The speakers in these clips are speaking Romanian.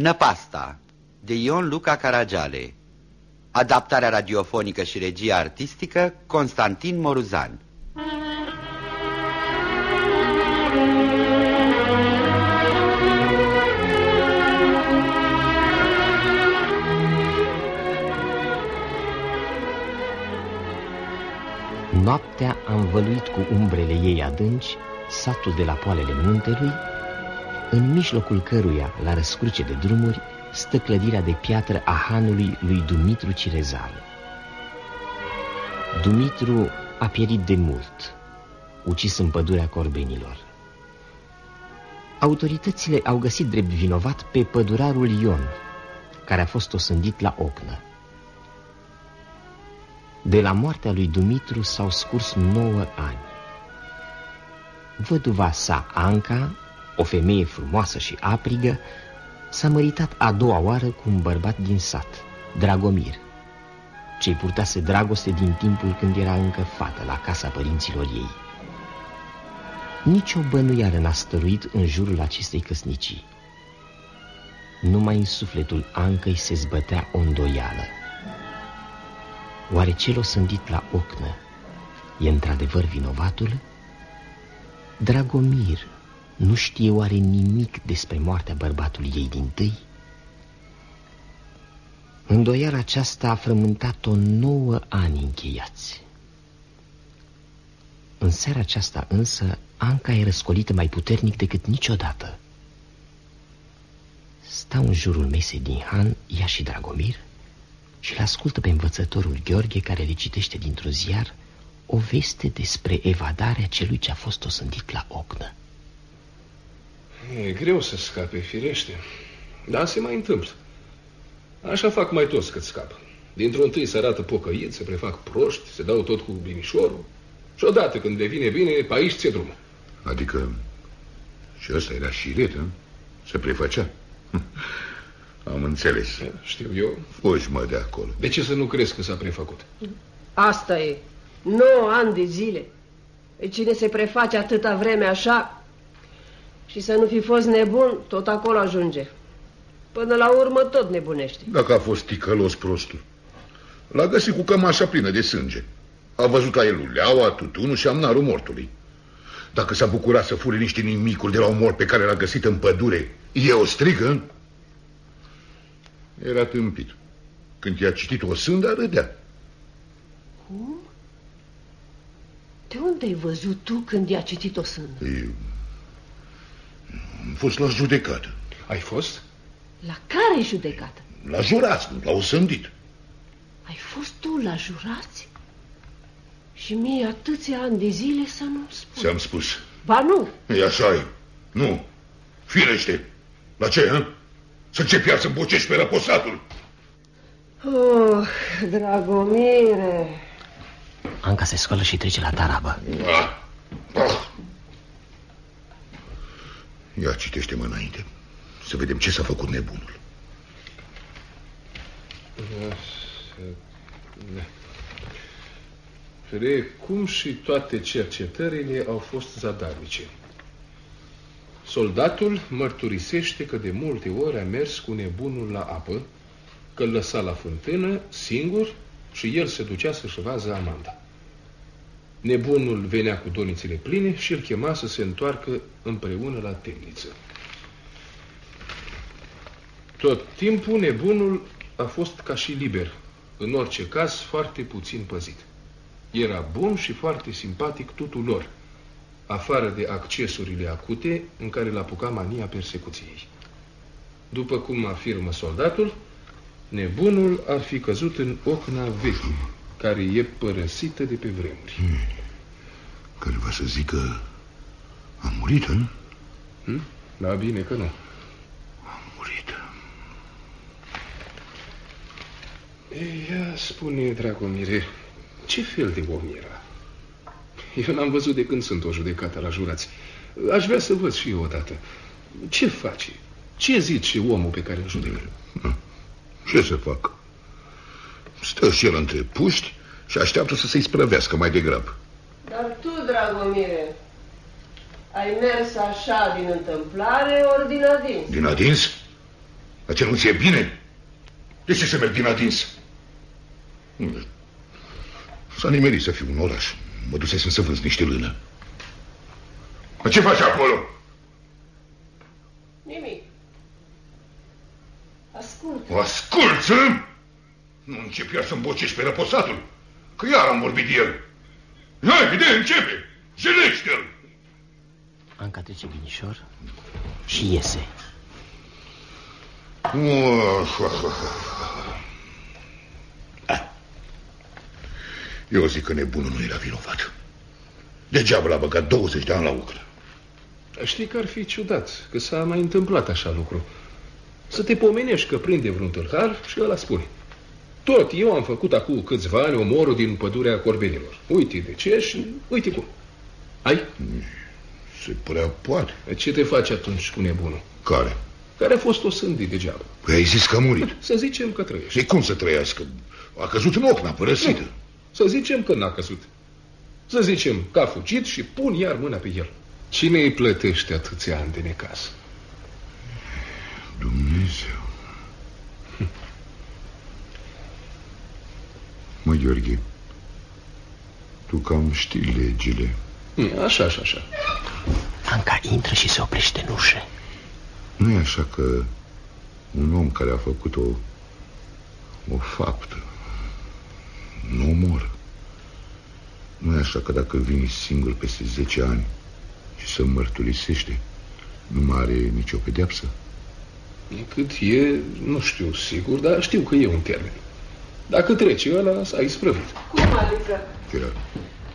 Năpasta, de Ion Luca Caragiale Adaptarea radiofonică și regia artistică Constantin Moruzan. Noaptea a învăluit cu umbrele ei adânci satul de la poalele muntelui, în mijlocul căruia, la răscruce de drumuri, stă clădirea de piatră a hanului lui Dumitru Cirezar. Dumitru a pierit de mult, ucis în pădurea corbenilor. Autoritățile au găsit drept vinovat pe pădurarul Ion, care a fost osândit la ocnă. De la moartea lui Dumitru s-au scurs nouă ani. Văduva sa, Anca, o femeie frumoasă și aprigă, s-a măritat a doua oară cu un bărbat din sat, Dragomir, ce-i purtase dragoste din timpul când era încă fată la casa părinților ei. Nici o bănuială n-a stăruit în jurul acestei căsnicii. Numai în sufletul Ancăi se zbătea o îndoială. Oare cel osândit la ocnă e într-adevăr vinovatul? Dragomir nu știe oare nimic despre moartea bărbatului ei din tâi? Îndoiala aceasta a frământat-o nouă ani încheiați. În seara aceasta însă, Anca e răscolită mai puternic decât niciodată. Stau în jurul mesei din Han, ea și Dragomir, și l ascultă pe învățătorul Gheorghe care le citește dintr-un ziar o veste despre evadarea celui ce a fost osândit la ocnă. E greu să scape, firește. Dar se mai întâmplă. Așa fac mai toți cât scapă. Dintr-un tâi se arată pocăiți, se prefac proști, se dau tot cu binișorul. Și odată când devine bine, pe aici ți drumul. Adică și ăsta era șiret, hă? Se prefăcea. Am înțeles. Știu eu. Fugi, mă, de acolo. De ce să nu crezi că s-a prefăcut? Asta e. 9 ani de zile. E cine se preface atâta vreme așa și să nu fi fost nebun, tot acolo ajunge. Până la urmă tot nebunește. Dacă a fost ticălos prostul. L-a găsit cu cămașa plină de sânge. A văzut ca el uleaua, tutunul și amnarul mortului. Dacă s-a bucurat să fure niște nimicuri de la un mort pe care l-a găsit în pădure, e o strigă? Era tâmpit. Când i-a citit o sândă, râdea. Cum? De unde ai văzut tu când i-a citit o sândă? Eu... Am fost la judecată. Ai fost? La care judecată? La jurați, la osândit. Ai fost tu la jurați? Și mie atâția ani de zile să nu spun. Ți-am spus. Ba nu. E așa e. Nu. Firește. La ce, hă? Să ce piar să bocești pe răposatul? Oh, Dragomire. Anca se scoală și trece la tarabă. Ah. Ah. Ia citește-mă înainte. Să vedem ce s-a făcut nebunul. Precum și toate cercetările au fost zadarnice. Soldatul mărturisește că de multe ori a mers cu nebunul la apă, că îl lăsa la fântână, singur, și el se ducea să-și vază amanda. Nebunul venea cu donițele pline și îl chema să se întoarcă împreună la temniță. Tot timpul nebunul a fost ca și liber, în orice caz foarte puțin păzit. Era bun și foarte simpatic tuturor, afară de accesurile acute în care l-a apucat mania persecuției. După cum afirmă soldatul, nebunul ar fi căzut în ocna veche, care e părăsită de pe vremuri. Hmm. Care va să zică, a murit, hă? Hmm? Da, bine că nu. A murit. Ia spune, Dragomire, ce fel de om era? Eu n-am văzut de când sunt o judecată la jurați. Aș vrea să văd și eu odată. Ce face? Ce zice omul pe care îl judecă? Ce să fac? Stă și el între puști și așteaptă să se-i sprăvească mai degrabă. Dar tu, Dragomire, ai mers așa din întâmplare ori din adins? Din adins? Dar ce nu ți-e bine? De ce să merg din adins? S-a nimerit să fiu un oraș. Mă dusesem să vânz niște lână. Dar ce faci acolo? Nimic. Ascult. O asculți, hă? Nu încep iar să-mi bocești pe răposatul, că iar am vorbit de el. Hai, de începe! Jelește-l! Anca trece binișor și iese. Eu zic că nebunul nu era vinovat. Degeaba l-a băgat 20 de ani la ucră. Știi că ar fi ciudat, că s-a mai întâmplat așa lucru. Să te pomenești că prinde vreun tâlhar și ăla spune. Tot eu am făcut acum câțiva ani omorul din pădurea corbenilor. Uite de ce și uite cum. Ai? Se părea poate. Ce te faci atunci cu nebunul? Care? Care a fost o sândit degeaba. Păi ai zis că a murit. Să zicem că trăiește. Și cum să trăiască? A căzut în ochi, n-a părăsit. Nu. Să zicem că n-a căzut. Să zicem că a fugit și pun iar mâna pe el. Cine îi plătește atâția ani de necaz? Dumnezeu. Mă, Gheorghe, tu cam știi legile. Așa, așa, așa. Anca intră și se oprește în ușă. Nu e așa că un om care a făcut o, o faptă nu omor. Nu e așa că dacă vine singur peste 10 ani și se mărturisește, nu mai are nicio pedeapsă? Cât e, nu știu sigur, dar știu că e un termen. Dacă trece ăla, s-a isprăvit. Cum adică? Era.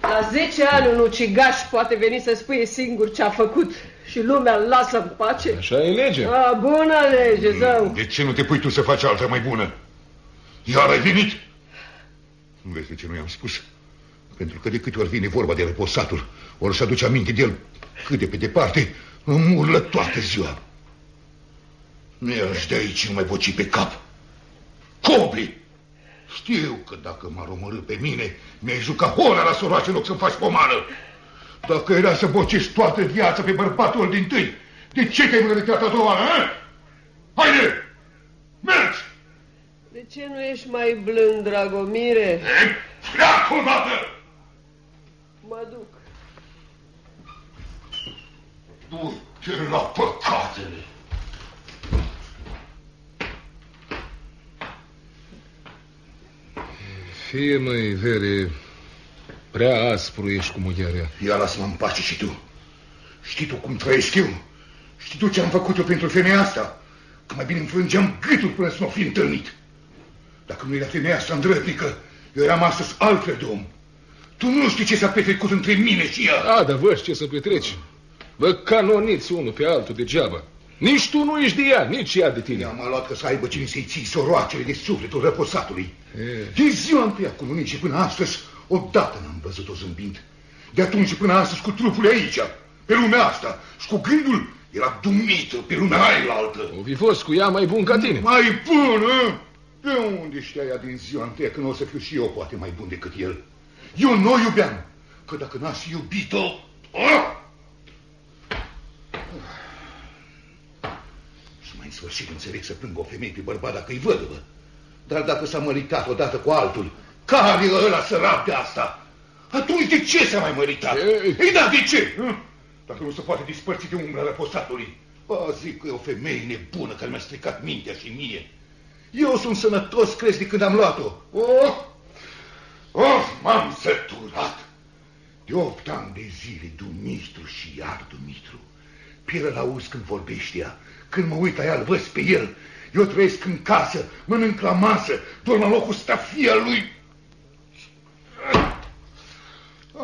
La 10 ani un ucigaș poate veni să spui singur ce a făcut și lumea îl lasă în pace? Așa e legea. A, bună lege, zău. De ce nu te pui tu să faci alta mai bună? Iar ai venit? Nu vezi de ce nu i-am spus? Pentru că de câte ori vine vorba de reposatul, ori să aduce aminte de el cât de pe departe, îmi urlă toată ziua. Nu ești de aici, nu mai boci pe cap. Cobli! Știu că dacă m-ar omorâ pe mine, mi-ai jucat hora la soroace în loc să-mi faci pomană. Dacă era să bocești toată viața pe bărbatul din tâi, de ce te-ai mărătat a doua oară, a? Haide! Mergi! De ce nu ești mai blând, Dragomire? E, pleacă odată! Mă duc. Du-te la păcatele! Fie, măi, vere, prea aspru ești cu mughearea. Ia lasă-mă în pace și tu. Știi tu cum trăiesc eu? Știi tu ce am făcut eu pentru femeia asta? Că mai bine îmi frângeam gâtul până să mă fi întâlnit. Dacă nu era femeia asta îndrătnică, eu eram astăzi altfel de om. Tu nu știi ce s-a petrecut între mine și ea. A, dar văd ce să petreci. Vă canoniți unul pe altul degeaba. Nici tu nu ești de ea, nici ea de tine. Ea m-a luat că să aibă cine să-i ții soroacele de sufletul răposatului. E. E ziua întâia cu lunii și până astăzi, odată n-am văzut-o zâmbind. De atunci și până astăzi cu trupul aici, pe lumea asta, și cu gândul era dumită pe lumea ailaltă. O fi fost cu ea mai bun ca tine. Mai bună? De unde știa ea din ziua întâia că nu o să fiu și eu poate mai bun decât el? Eu nu o iubeam, că dacă n-aș fi iubit-o... Ah! Și mai în sfârșit înțeleg să plâng o femeie pe bărbat dacă îi văduvă. Dar dacă s-a măritat odată cu altul, care e ăla sărac de asta? Atunci de ce s-a mai măritat? Ei. Ei, da, de ce? Hă? Dacă nu se poate dispărți de umbra răposatului. Ba, zic că e o femeie nebună care mi-a stricat mintea și mie. Eu sunt sănătos, crezi, de când am luat-o. Oh! Oh, m-am săturat. De opt ani de zile, Dumitru și iar Dumitru. Pieră la auz când vorbește ea. Când mă uit la ea, îl văd pe el. Eu trăiesc în casă, mănânc la masă, dorm la locul stafia lui.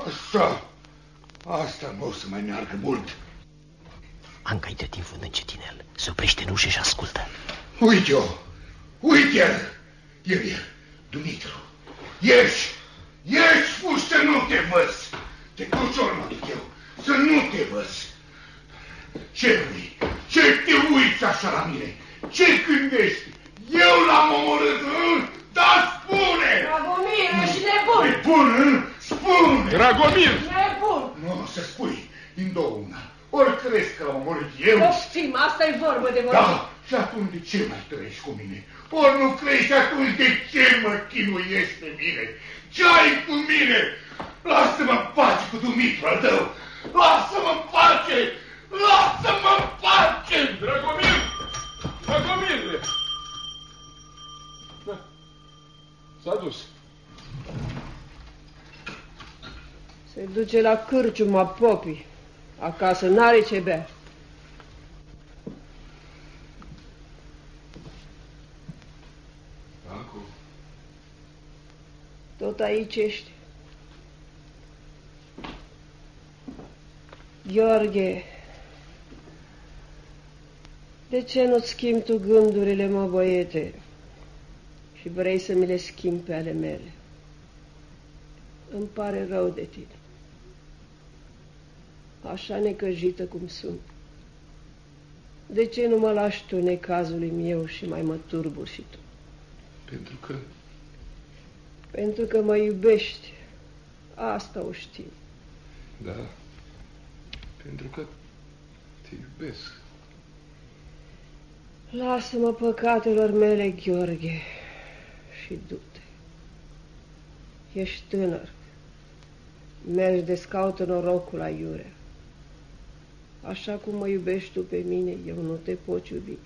Asta, asta nu o să mai meargă mult. Anca îi dă din fund încetinel, se oprește în ușă și ascultă. Uite-o, uite-l, el e, Dumitru. Ieși, ieși, fugi să nu te văz. Te duci mă duc eu, să nu te văz. Ce vrei? Ce te uiți așa la mine? Ce gândești? Eu l-am omorât, hă? Da, spune! Dragomire, ești nebun! E bun, hă? Spune! Dragomir! Nebun! Nu, să spui, din două una. Ori crezi că l-am omorât eu? Poftim, asta e vorbă de vorbă. Da, Și atunci de ce mai trăiești cu mine? Ori nu crezi și atunci de ce mă chinuiești pe mine? Ce ai cu mine? Lasă-mă în pace cu Dumitru al tău! Lasă-mă în pace! Lasă-mă în pace! Dragomir! Dragomir! Da. S-a dus. Se duce la cârciuma popii. Acasă n-are ce bea. Ancu, Tot aici ești. Gheorghe, de ce nu-ți schimbi tu gândurile, mă, băiete? Și vrei să mi le schimbi pe ale mele? Îmi pare rău de tine. Așa necăjită cum sunt. De ce nu mă lași tu necazului meu și mai mă turburi și tu? pentru că Pentru că mă iubești. Asta o știu. Da. Pentru că te iubesc. Lasă-mă păcatelor mele, Gheorghe, și du-te. Ești tânăr. Mergi de scaută norocul aiurea. Așa cum mă iubești tu pe mine, eu nu te pot iubi.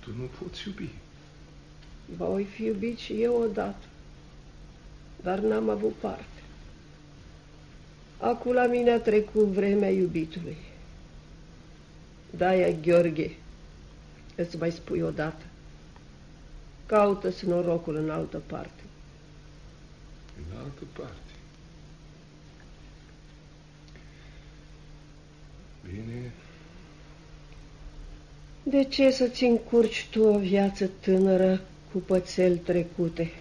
Tu nu poți iubi. Ba voi fi iubit și eu odată, dar n-am avut parte. Acum la mine a trecut vremea iubitului. Da, Gheorghe, îți mai spui odată. Caută-ți norocul în altă parte. În altă parte. Bine, De ce să-ți încurci tu o viață tânără cu pățeli trecute?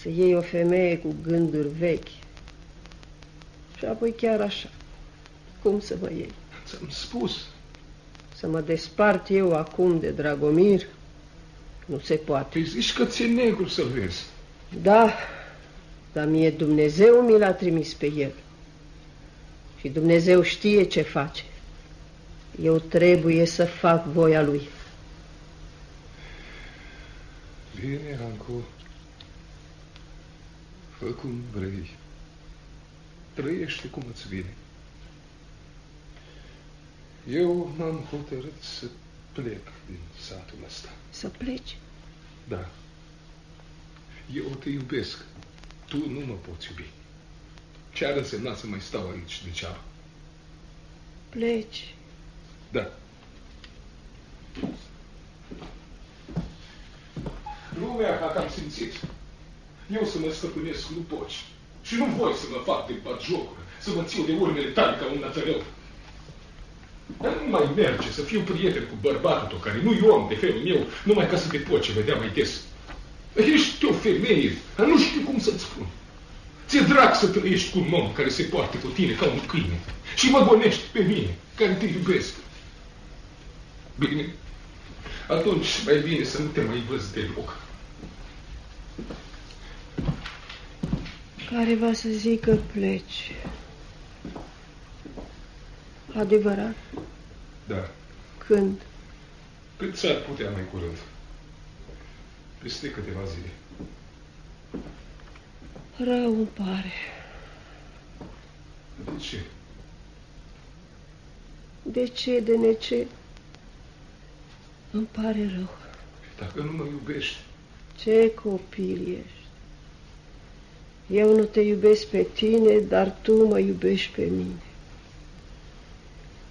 Să iei o femeie cu gânduri vechi și apoi chiar așa, cum să mă iei? ți-am spus. Să mă despart eu acum de Dragomir? Nu se poate. Păi zici că ți-e negru să vezi. Da, dar mie Dumnezeu mi l-a trimis pe el. Și Dumnezeu știe ce face. Eu trebuie să fac voia lui. Bine, Ancu. Fă cum vrei. Trăiește cum îți vine. Eu m-am hotărât să plec din satul ăsta. Să pleci. Da. Eu te iubesc. Tu nu mă poți iubi. Ce ar însemna să mai stau aici degeaba? Pleci. Da. Lumea, dacă am simțit, eu să mă stăpânesc nu poți. Și nu voi să mă fac de jocuri, să mă țiu de urmele tale ca un nătărău. Dar nu mai merge să fiu prieten cu bărbatul tău, care nu e om de felul meu, numai ca să te poți vedea mai des. Ești o femeie, dar nu știu cum să-ți spun. Ți-e drag să trăiești cu un om care se poartă cu tine ca un câine și mă gonești pe mine, care te iubesc. Bine, atunci mai bine să nu te mai văz deloc. Care va să zică pleci. Adevărat? Da, Când? cât s-ar putea mai curând. Peste câteva zile. Rău îmi pare. De ce? De ce, de nece? Îmi pare rău. Dacă nu mă iubești, Ce copil ești. Eu nu te iubesc pe tine, dar tu mă iubești pe mine.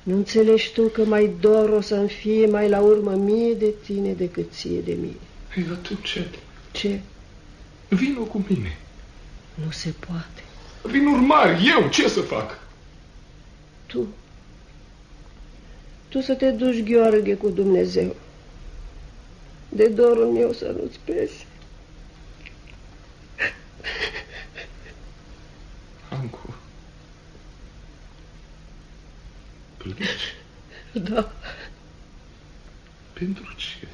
Nu înțelegi tu că mai dor o să-mi fie mai la urmă mie de tine decât ție de mine. ei, atunci ce? Ce? Vino cu mine. Nu se poate. Vin urmari, eu ce să fac? Tu. Tu să te duci, Gheorghe, cu Dumnezeu. De dorul meu să nu-ți pese. Ancu. Plângi? Da, Pentru ce?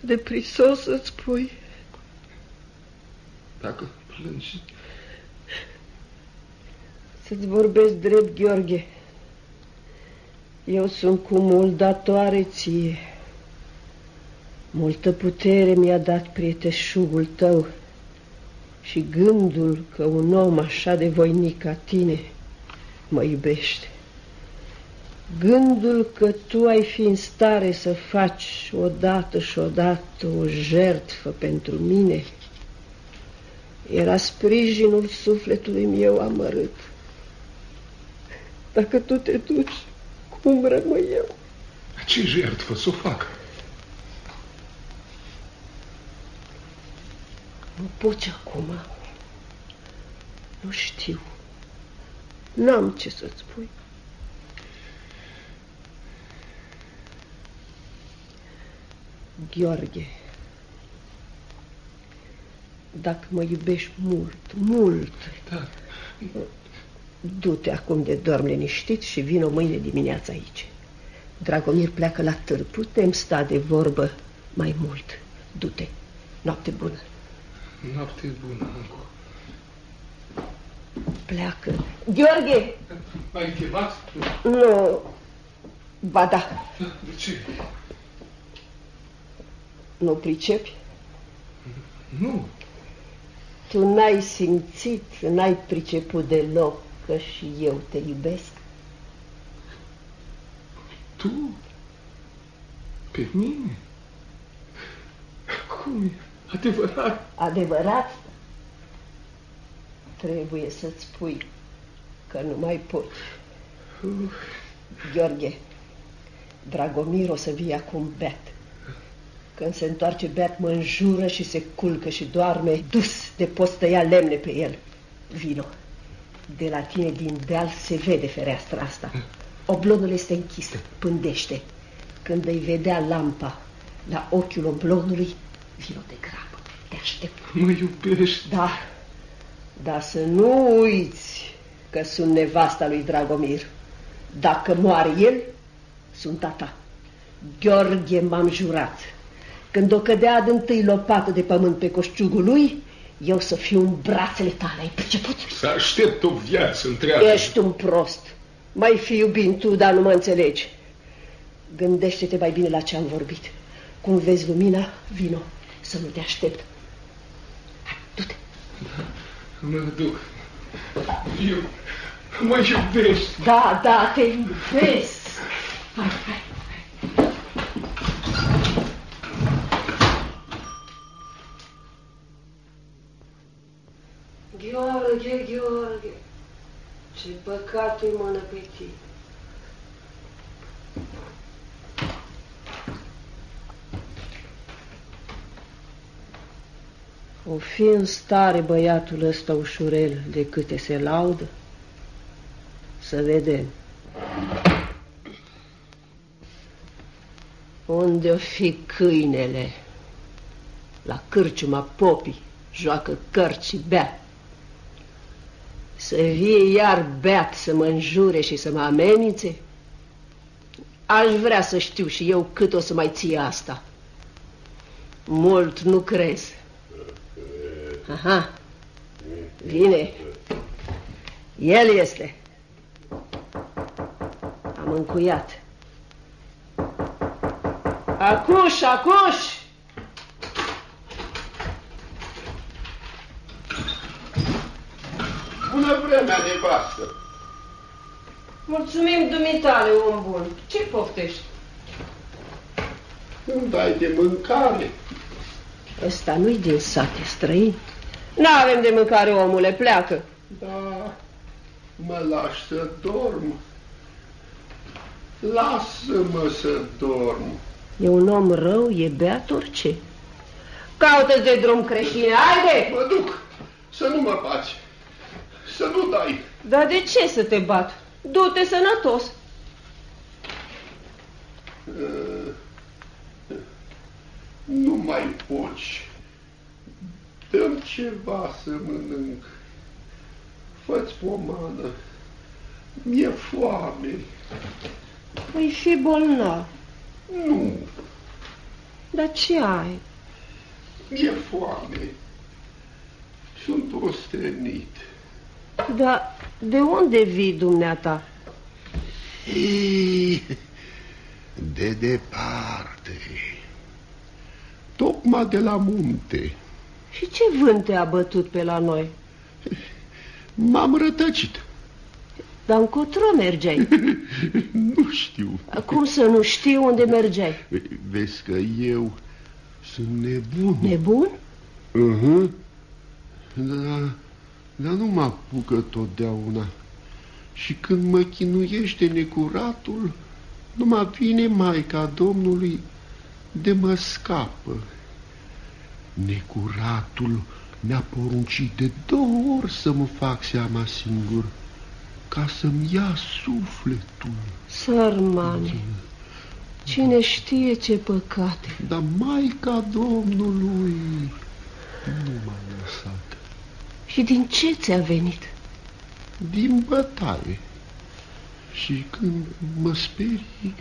de prisos să-ți spui. Dacă plângi, Să-ți vorbesc drept, Gheorghe. Eu sunt cu mult datoare ție. Multă putere mi-a dat prieteșugul tău și gândul că un om așa de voinic ca tine mă iubește. Gândul că tu ai fi în stare să faci odată și odată o jertfă pentru mine era sprijinul sufletului meu amărât. Dacă tu te duci, cum rămâi eu? Ce jertfă să o fac? Nu poți acum. Nu știu. N-am ce să-ți spui. Gheorghe, dacă mă iubești mult, mult, Da. du-te acum de dorm liniștit și vin o mâine dimineață aici. Dragomir pleacă la târg. Putem sta de vorbă mai mult. Du-te. Noapte bună. Noapte bună, Ancu. Pleacă. Gheorghe! M-ai chemat? Nu. Ba da. De ce? Nu pricepi? Nu. Tu n-ai simțit, n-ai priceput deloc că și eu te iubesc? Tu? Pe mine? Cum e? Adevărat? Adevărat? Trebuie să-ți spui că nu mai poți. Gheorghe, Dragomir o să vie acum beat. Când se întoarce beat, mă înjură și se culcă și doarme dus de poți tăia lemne pe el. Vino. De la tine din deal se vede fereastra asta. Oblonul este închis, pândește. Când vei vedea lampa la ochiul oblonului, vino de grabă. Te aștept. Mă iubești? Da, dar să nu uiți că sunt nevasta lui Dragomir. Dacă moare el, sunt a ta. Gheorghe m-am jurat. Când o cădea adântâi lopată de pământ pe coșciugul lui, eu să fiu în brațele tale, ai priceput? Să aștept o viață întreagă. Ești un prost. Mai fi iubind tu, dar nu mă înțelegi. Gândește-te mai bine la ce am vorbit. Cum vezi lumina, vino, să nu te aștept. Hai, du-te. Mă duc. Eu mă iubești. Da, da, te iubesc. Hai, hai. Gheorghe, Gheorghe, ce păcat îi mână pe tine. O fi în stare băiatul ăsta ușurel de câte se laudă? Să vedem. Unde o fi câinele? La cârciuma popii, joacă cărți și bea. Să vie iar beat să mă înjure și să mă amenințe? Aș vrea să știu și eu cât o să mai ție asta. Mult nu crezi. Aha, vine. El este. Am încuiat. Acuș, acuș! Bună vremea, nevastă! Mulțumim dumitale, om bun. Ce poftești? Îmi dai de mâncare. Ăsta nu-i din sat, e străin. N-avem de mâncare, omule, pleacă. Da, mă lași să dorm. Lasă-mă să dorm. E un om rău, e beat orice. Caută de drum creștine, haide! Mă duc să nu mă bați. Să nu dai. Dar de ce să te bat? Du-te sănătos. Uh, Nu mai poți. Dăm ceva să mănânc. Fă-ți pomană. Mi-e foame. Păi fi bolnav. Nu, Dar ce ai? mi-e foame. Sunt ostenit. Dar de unde vii dumneata? Ei, de departe, tocmai de la munte. Și ce vânt te-a bătut pe la noi? M-am rătăcit. Dar încotro mergeai? nu știu. Cum să nu știu unde mergeai? Vezi că eu sunt nebun. Nebun? Uh -huh. Dar, dar nu mă apucă totdeauna. Și când mă chinuiește necuratul, nu mă vine Maica Domnului de mă scapă. Necuratul mi-a poruncit de două ori să mă fac seama singur, ca să-mi ia sufletul. Sărmane, cine știe ce păcate. Dar Maica Domnului nu m-a lăsat. Și din ce ți-a venit? Din bătaie. Și când mă sperii,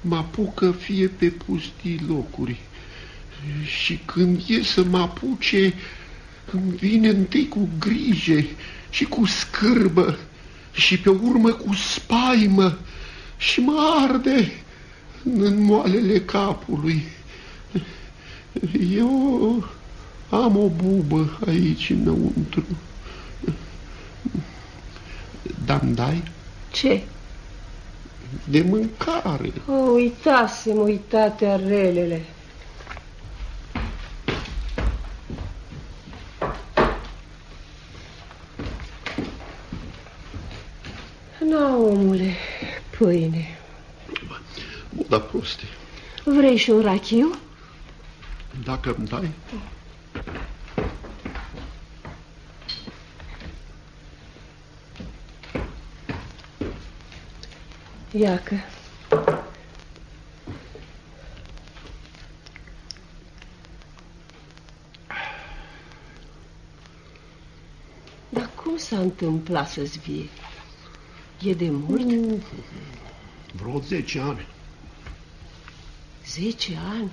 mă apucă fie pe pustii locuri. Și când e să mă apuce, îmi vine întâi cu grijă și cu scârbă și pe urmă cu spaimă și mă arde în moalele capului. Eu am o bubă aici înăuntru. Dar-mi dai? Ce? De mâncare. O, uitasem uitate relele. Na, omule, pâine. Nu da proste. Vrei și un rachiu? Dacă îmi dai. Iacă. Dar cum s-a întâmplat să-ți vie? E de mult? Mm, vreo zece ani. Zece ani?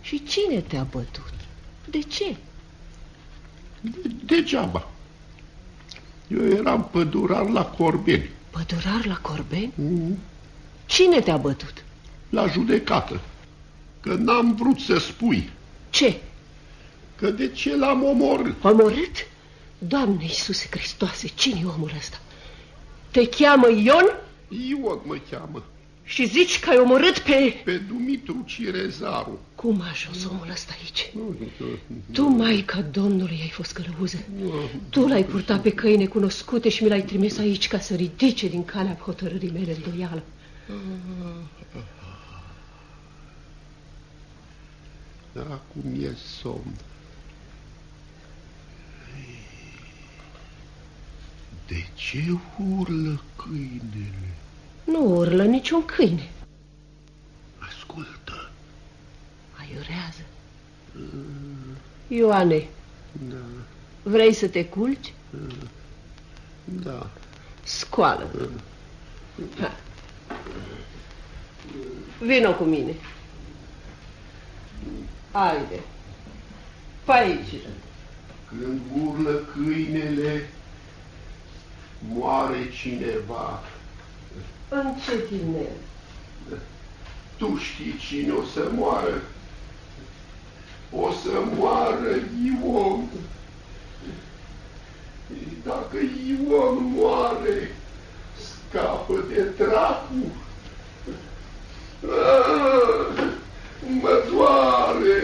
Și cine te-a bătut? De ce? De, degeaba. Eu eram pădurar la Corbeni. Pădurar la Corbeni? Mm. Cine te-a bătut? La judecată. Că n-am vrut să spui. Ce? Că de ce l-am omorât? Omorât? Doamne Iisuse Hristoase, cine e omul ăsta? Te cheamă Ion? Ion mă cheamă. Și zici că ai omorât pe... Pe Dumitru Cirezaru. Cum a ajuns omul ăsta aici? Tu, Maica Domnului, ai fost călăuză. Tu l-ai purtat pe căi necunoscute și mi l-ai trimis aici ca să ridice din calea hotărârii mele îndoială. Acum e somn. De ce urlă câinele? Nu urlă niciun câine. Ascultă. Aiurează. Ioane, Da, vrei să te culci? da. Scoală. Ha. Vino cu mine. Haide. Pe aici. Când urlă câinele, moare cineva. Încetinel. Tu știi cine o să moară? O să moară Ion. Dacă Ion moare, scapă de dracu. Ah, mă doare.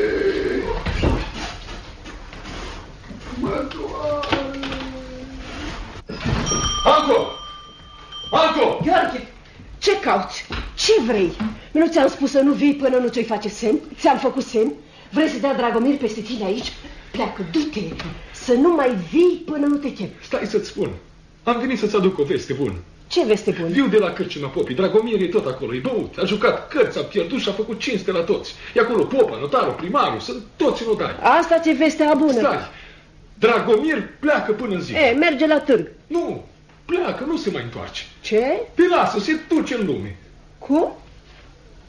Mă doare. Anco! Anco! Gheorghe, ce cauți? Ce vrei? Nu ți-am spus să nu vii până nu ți-o face semn? Ți-am făcut semn? Vrei să dea Dragomir peste tine aici? Pleacă, du-te! Să nu mai vii până nu te chem. Stai să-ți spun. Am venit să-ți aduc o veste bună. Ce veste bună? Viu de la Cârciuna Popii. Dragomir e tot acolo, e băut. A jucat cărți, a pierdut și a făcut cinste la toți. E acolo popa, notarul, primarul, sunt toți în odaie. Asta ți-e vestea bună. Stai! Dragomir pleacă până în zi. E, merge la târg. Nu, pleacă, nu se mai întoarce. Ce? Te lasă, se duce în lume. Cum?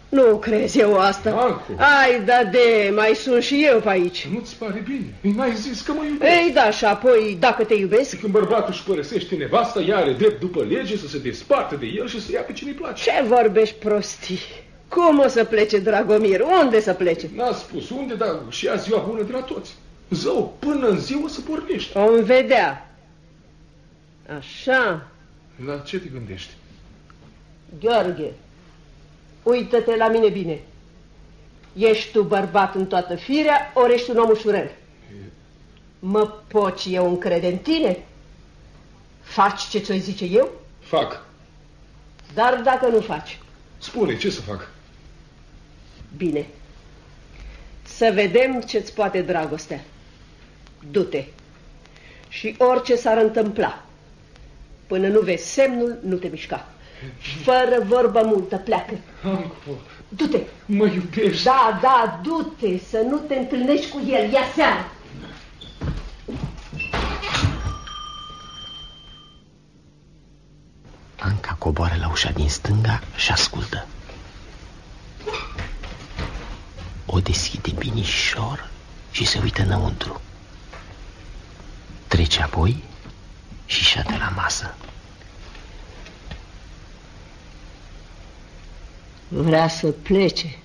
Nu crezi eu asta. Ancu. Ai, da de, mai sunt și eu pe aici. Nu-ți pare bine? N-ai zis că mă iubești. Ei, da, și apoi, dacă te iubesc, Când bărbatul își părăsește nevasta, ea are drept după lege să se despartă de el și să ia pe cine-i place. ce vorbești prostii? Cum o să plece Dragomir? Unde să plece? N-a spus unde, dar și a ziua bună de la toți. Zău, până în ziua să pornești. O vedea. Așa, La ce te gândești? Gheorghe, uită-te la mine bine. Ești tu bărbat în toată firea, ori ești un om ușurel? Mă poți eu încrede în tine? Faci ce ți-o zice eu? Fac. Dar dacă nu faci, Spune, ce să fac? bine. Să vedem ce-ți poate dragostea. Du-te. Și orice s-ar întâmpla, până nu vezi semnul, nu te mișca. Fără vorbă multă, pleacă. Ancu, Du-te. mă iubești. Da, da, du-te, să nu te întâlnești cu el. Ia seara. Anca coboară la ușa din stânga și ascultă. O deschide binișor și se uită înăuntru. Trece apoi și șade la masă. Vrea să plece.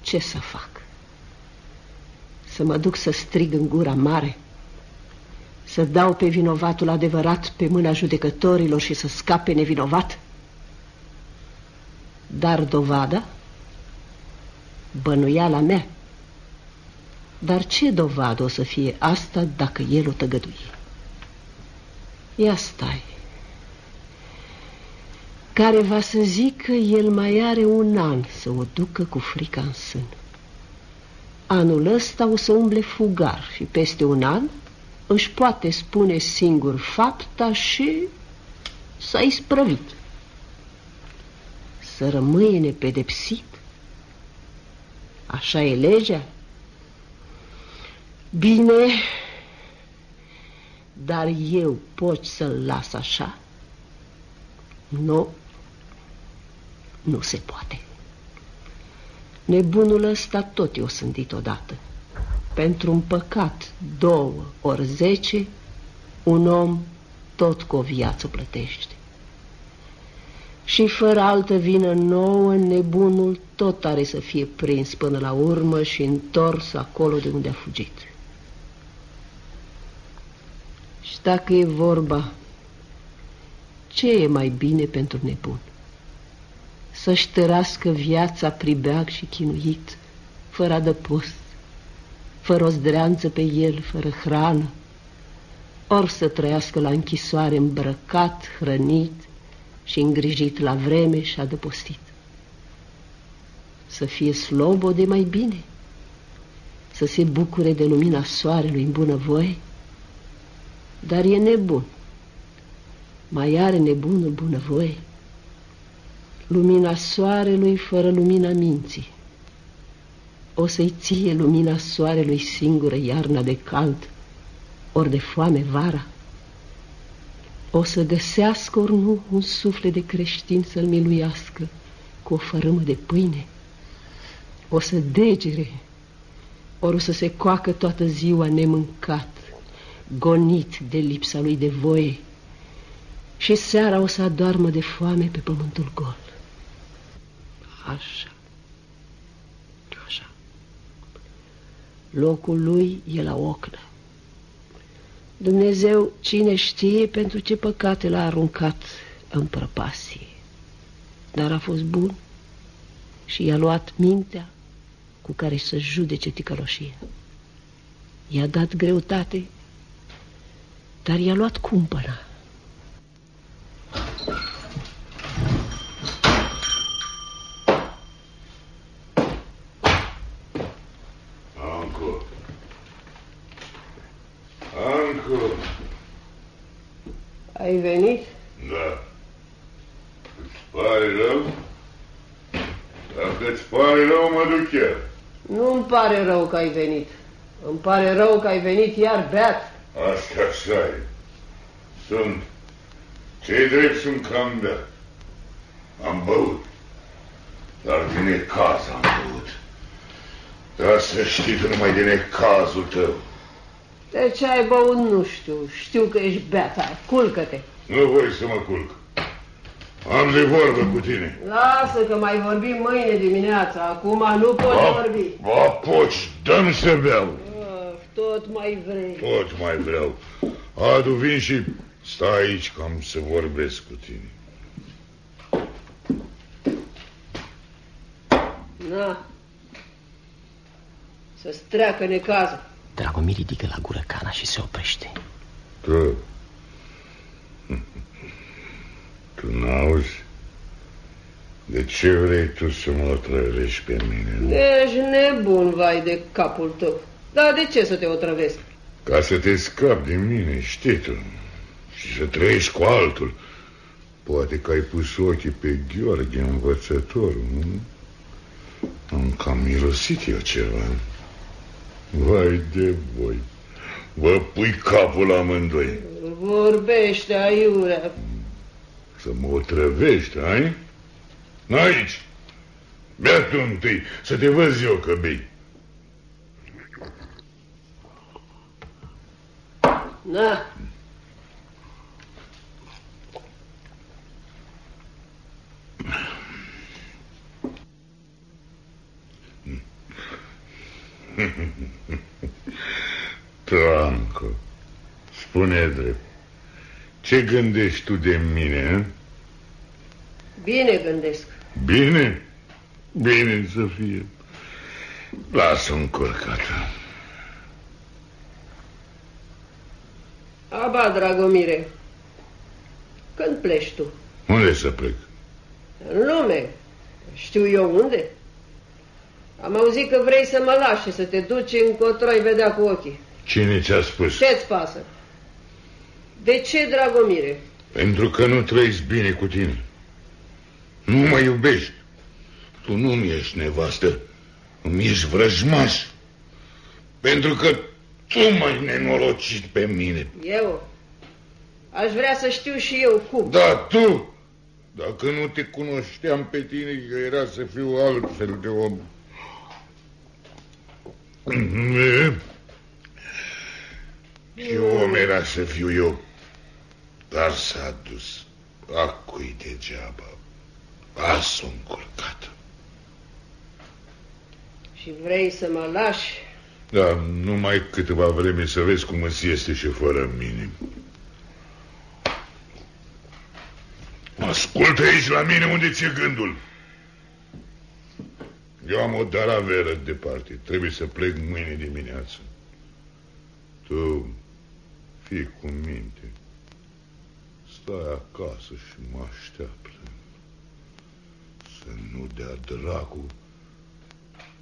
Ce să fac? Să mă duc să strig în gura mare? Să dau pe vinovatul adevărat pe mâna judecătorilor și să scape nevinovat? Dar dovada? Bănuiala mea. Dar ce dovadă o să fie asta dacă el o tăgăduie? Ia stai. Care va să zică el mai are un an să o ducă cu frica în sân. Anul ăsta o să umble fugar și peste un an își poate spune singur fapta și s-a isprăvit. Să rămâie nepedepsit? Așa e legea? Bine, dar eu pot să-l las așa? Nu, nu se poate. Nebunul ăsta tot i-o sândit odată. Pentru un păcat, două ori zece, un om tot cu o viață plătește. Și fără altă vină nouă, nebunul tot are să fie prins până la urmă și întors acolo de unde a fugit. Și dacă e vorba, ce e mai bine pentru nebun? Să-și tărască viața pribeag și chinuit, fără adăpost, fără o zdreanță pe el, fără hrană, ori să trăiască la închisoare îmbrăcat, hrănit și îngrijit la vreme și adăpostit. Să fie slobode mai bine, să se bucure de lumina soarelui în bunăvoie, dar e nebun. Mai are nebunul bunăvoie? Lumina soarelui fără lumina minții. O să-i ție lumina soarelui singură iarna de cald, ori de foame vara. O să găsească ori nu un suflet de creștin să-l miluiască cu o fărâmă de pâine. O să degere, ori o să se coacă toată ziua nemâncat, gonit de lipsa lui de voie, și seara o să adoarmă de foame pe pământul gol. Așa. Așa. Locul lui e la ocnă. Dumnezeu, cine știe pentru ce păcate l-a aruncat în prăpasie. Dar a fost bun și i-a luat mintea cu care să judece ticăloșia. I-a dat greutate, dar i-a luat cumpăna. Ancu. Ancu. Ai venit? Da. Îți pare rău? Dacă îți pare rău, mă duc eu. Nu-mi pare rău că ai venit. Îmi pare rău că ai venit iar beat. Asta așa e. Sunt. Cei drept sunt cam beat. Am băut. Dar din necaz am băut. Dar să știi că numai din necazul tău. De ce ai băut, nu știu. Știu că ești beata. Culcă-te. Nu voi să mă culc. Am de vorbă cu tine. Lasă că mai vorbim mâine dimineața. Acum nu pot Ba, vorbi. ba poți, dăm să beau. Ah, Tot mai vrei. Tot mai vreau. Adu vin și stai aici că am să vorbesc cu tine. Na. Să-ți treacă necazul. Dragomir ridică la gură cana și se oprește. Tu... Tu n-auzi? De ce vrei tu să mă otrăvești pe mine? Ești nebun, vai de capul tău. Dar de ce să te otrăvesc? Ca să te scapi din mine, știi tu. Și să trăiești cu altul. Poate că ai pus ochii pe Gheorghe, învățătorul, nu? Am cam mirosit eu ceva. Vai de voi. Vă pui capul la amândoi. Vorbește, aiurea. Să mă otrăvești, ai? Aici. Bea tu întâi, să te văz eu că bei. Na. Tranco, spune drept. Ce gândești tu de mine, hă? Bine gândesc. Bine? Bine să fie. Lasă încurcată. Aba, Dragomire, când pleci tu? Unde să plec? În lume. Știu eu unde. Am auzit că vrei să mă lași și să te duci încotro ai vedea cu ochii. Cine ți-a spus? Ce-ți pasă? De ce, Dragomire? Pentru că nu trăiți bine cu tine. Nu mă iubești. Tu nu mi ești nevastă. Îmi ești vrăjmaș. Pentru că tu m-ai nenorocit pe mine. Eu? Aș vrea să știu și eu cum. Da, tu. Dacă nu te cunoșteam pe tine, eu era să fiu altfel de om. Ce om era să fiu eu? Dar s-a dus. Acui degeaba. As-o încurcat. Și vrei să mă lași? Da, numai câteva vreme să vezi cum îți este și fără mine. Ascultă aici la mine unde ți-e gândul. Eu am o daraveră departe. Trebuie să plec mâine dimineață. Tu fii cu minte. Stai acasă și mă așteaptă. Să nu dea dracu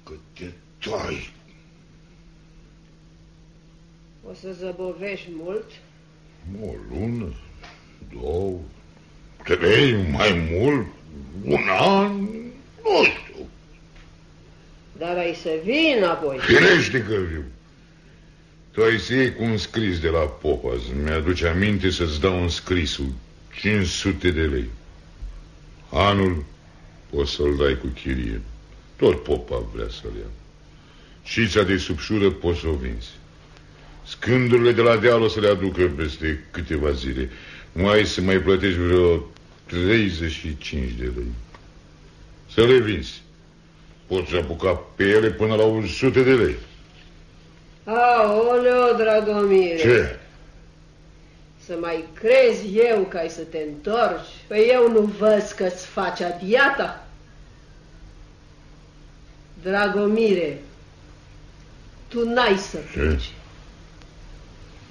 că te tai. O să zăbovești mult? O lună, două, trei, mai mult, un an, nu știu. Dar ai să vii înapoi. Firește că viu. Tu ai să iei cu un scris de la popa. Mi-aduce aminte să-ți dau un scrisul. 500 de lei. Anul poți să-l dai cu chirie. Tot popa vrea să-l ia. Șița de subșură poți să o vinzi. Scândurile de la deal o să le aducă peste câteva zile. Mai să mai plătești vreo 35 de lei. Să le vinzi. Poți apuca pe ele până la 100 de lei. Aoleo, Dragomire. Ce? Să mai crezi eu că ai să te întorci? Păi eu nu văd că-ți faci adiata. Dragomire, tu n-ai să pleci.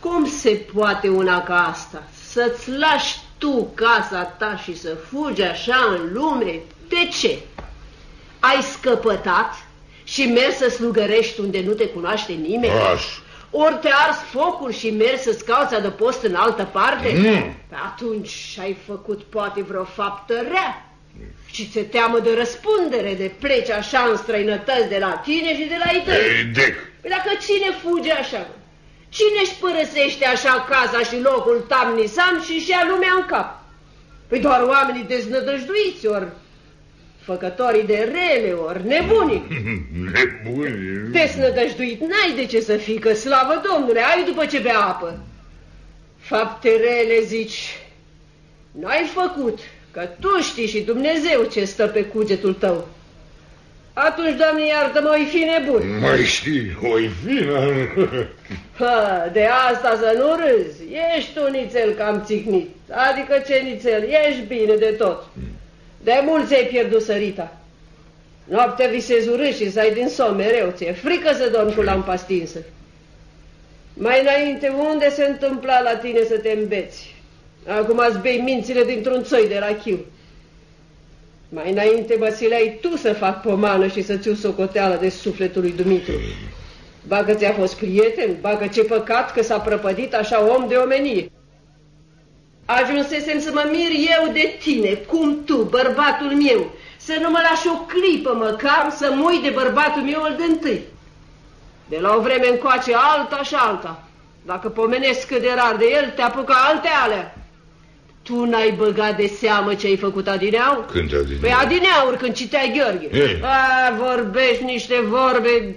Cum se poate una ca asta? Să-ți lași tu casa ta și să fugi așa în lume? De ce? Ai scăpătat și mergi să slugărești unde nu te cunoaște nimeni? Aș. Ori te ars focul și mergi să-ți cauți adăpost în altă parte? Nu. Atunci ai făcut poate vreo faptă rea. Și ți-e teamă de răspundere de pleci așa în străinătăți de la tine și de la ei tăi. Ei, dec. Păi dacă cine fuge așa? Cine își părăsește așa casa și locul tamnisam și și ia lumea în cap? Păi doar oamenii deznădăjduiți, ori făcătorii de rele ori, nebunii. Nebuni. Desnădăjduit n-ai de ce să fii, că slavă Domnule, ai după ce bea apă. Fapte rele, zici, n-ai făcut, că tu știi și Dumnezeu ce stă pe cugetul tău. Atunci, Doamne, iartă-mă, oi fi nebun. Mai știi, oi fi, Ha, de asta să nu râzi. Ești un nițel cam țicnit. Adică ce nițel, ești bine de tot. De mult ți-ai pierdut sărita. Noaptea visezi urât și să ai din somn mereu. Ți-e frică să dormi cu lampa stinsă. Mai înainte, unde se întâmpla la tine să te îmbeți? Acum îți bei mințile dintr-un țoi de rachiu. Mai înainte mă sileai tu să fac pomană și să ți socoteală de sufletul lui Dumitru. Bagă ți-a fost prieten, bagă ce păcat că s-a prăpădit așa om de omenie. Ajunsesem să mă mir eu de tine, cum tu, bărbatul meu, să nu mă lași o clipă măcar să mui de bărbatul meu al întâi. De la o vreme încoace alta și alta. Dacă pomenesc cât de rar de el, te apucă alte alea. Tu n-ai băgat de seamă ce ai făcut adineaur? Când adineaur? Păi adineaur, când citeai Gheorghe. Ei. A, vorbești niște vorbe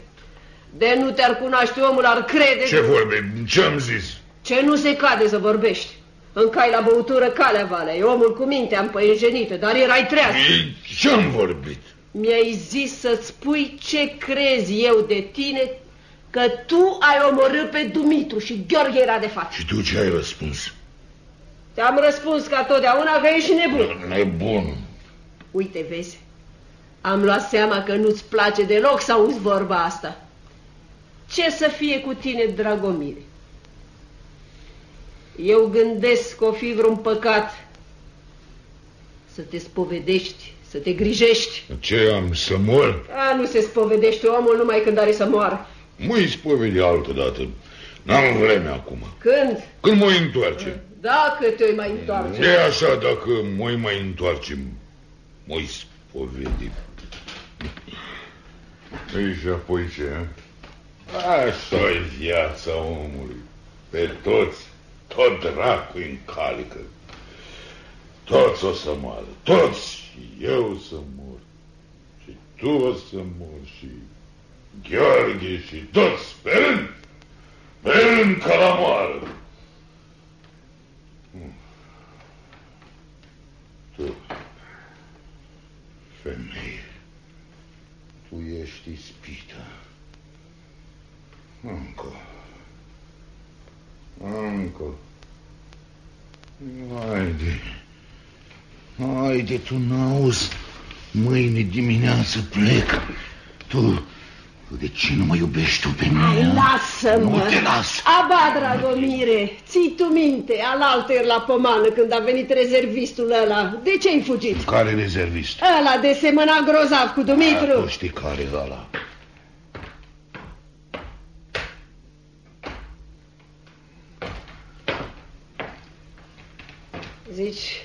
de nu te-ar cunoaște omul, ar crede... Ce vorbe? Ce-am zis? Ce nu se cade să vorbești. Încai la băutură calea valea, e omul cu mintea împăienjenită, dar erai treaz. Ce-am vorbit? Mi-ai zis să-ți spui ce crezi eu de tine, că tu ai omorât pe Dumitru și Gheorghe era de fapt. Și tu ce ai răspuns? Te-am răspuns ca totdeauna că ești nebun. Nebun. Uite, vezi, am luat seama că nu-ți place deloc să auzi vorba asta. Ce să fie cu tine, Dragomire? Eu gândesc că o fi vreun păcat să te spovedești, să te grijești. Ce am să mor? A, nu se spovedește omul numai când are să moară. Mă-i spovedi altă dată. N-am vreme acum. Când? Când mă întoarce? Dacă te mai întoarce. E așa, dacă mă mai întoarce, mă spovedi. Ei, și apoi ce? așa e viața omului. Pe toți, tot dracu în calică. Toți o să moară, toți și eu să mor. Și tu o să mor și Gheorghe și toți, sperând, sperând ca la moară. Tu, femeie, tu ești ispită. Încă. Încă. Haide. Haide, tu n-auzi. Mâine dimineață plec. Tu, de ce nu mă iubești tu pe mine? Hai, lasă-mă! Nu te las! Aba, Dragomire, ții tu minte, alaltă la pomană când a venit rezervistul ăla. De ce ai fugit? Care rezervist? Ăla de semăna grozav cu Dumitru. Tu știi care e ăla. Zici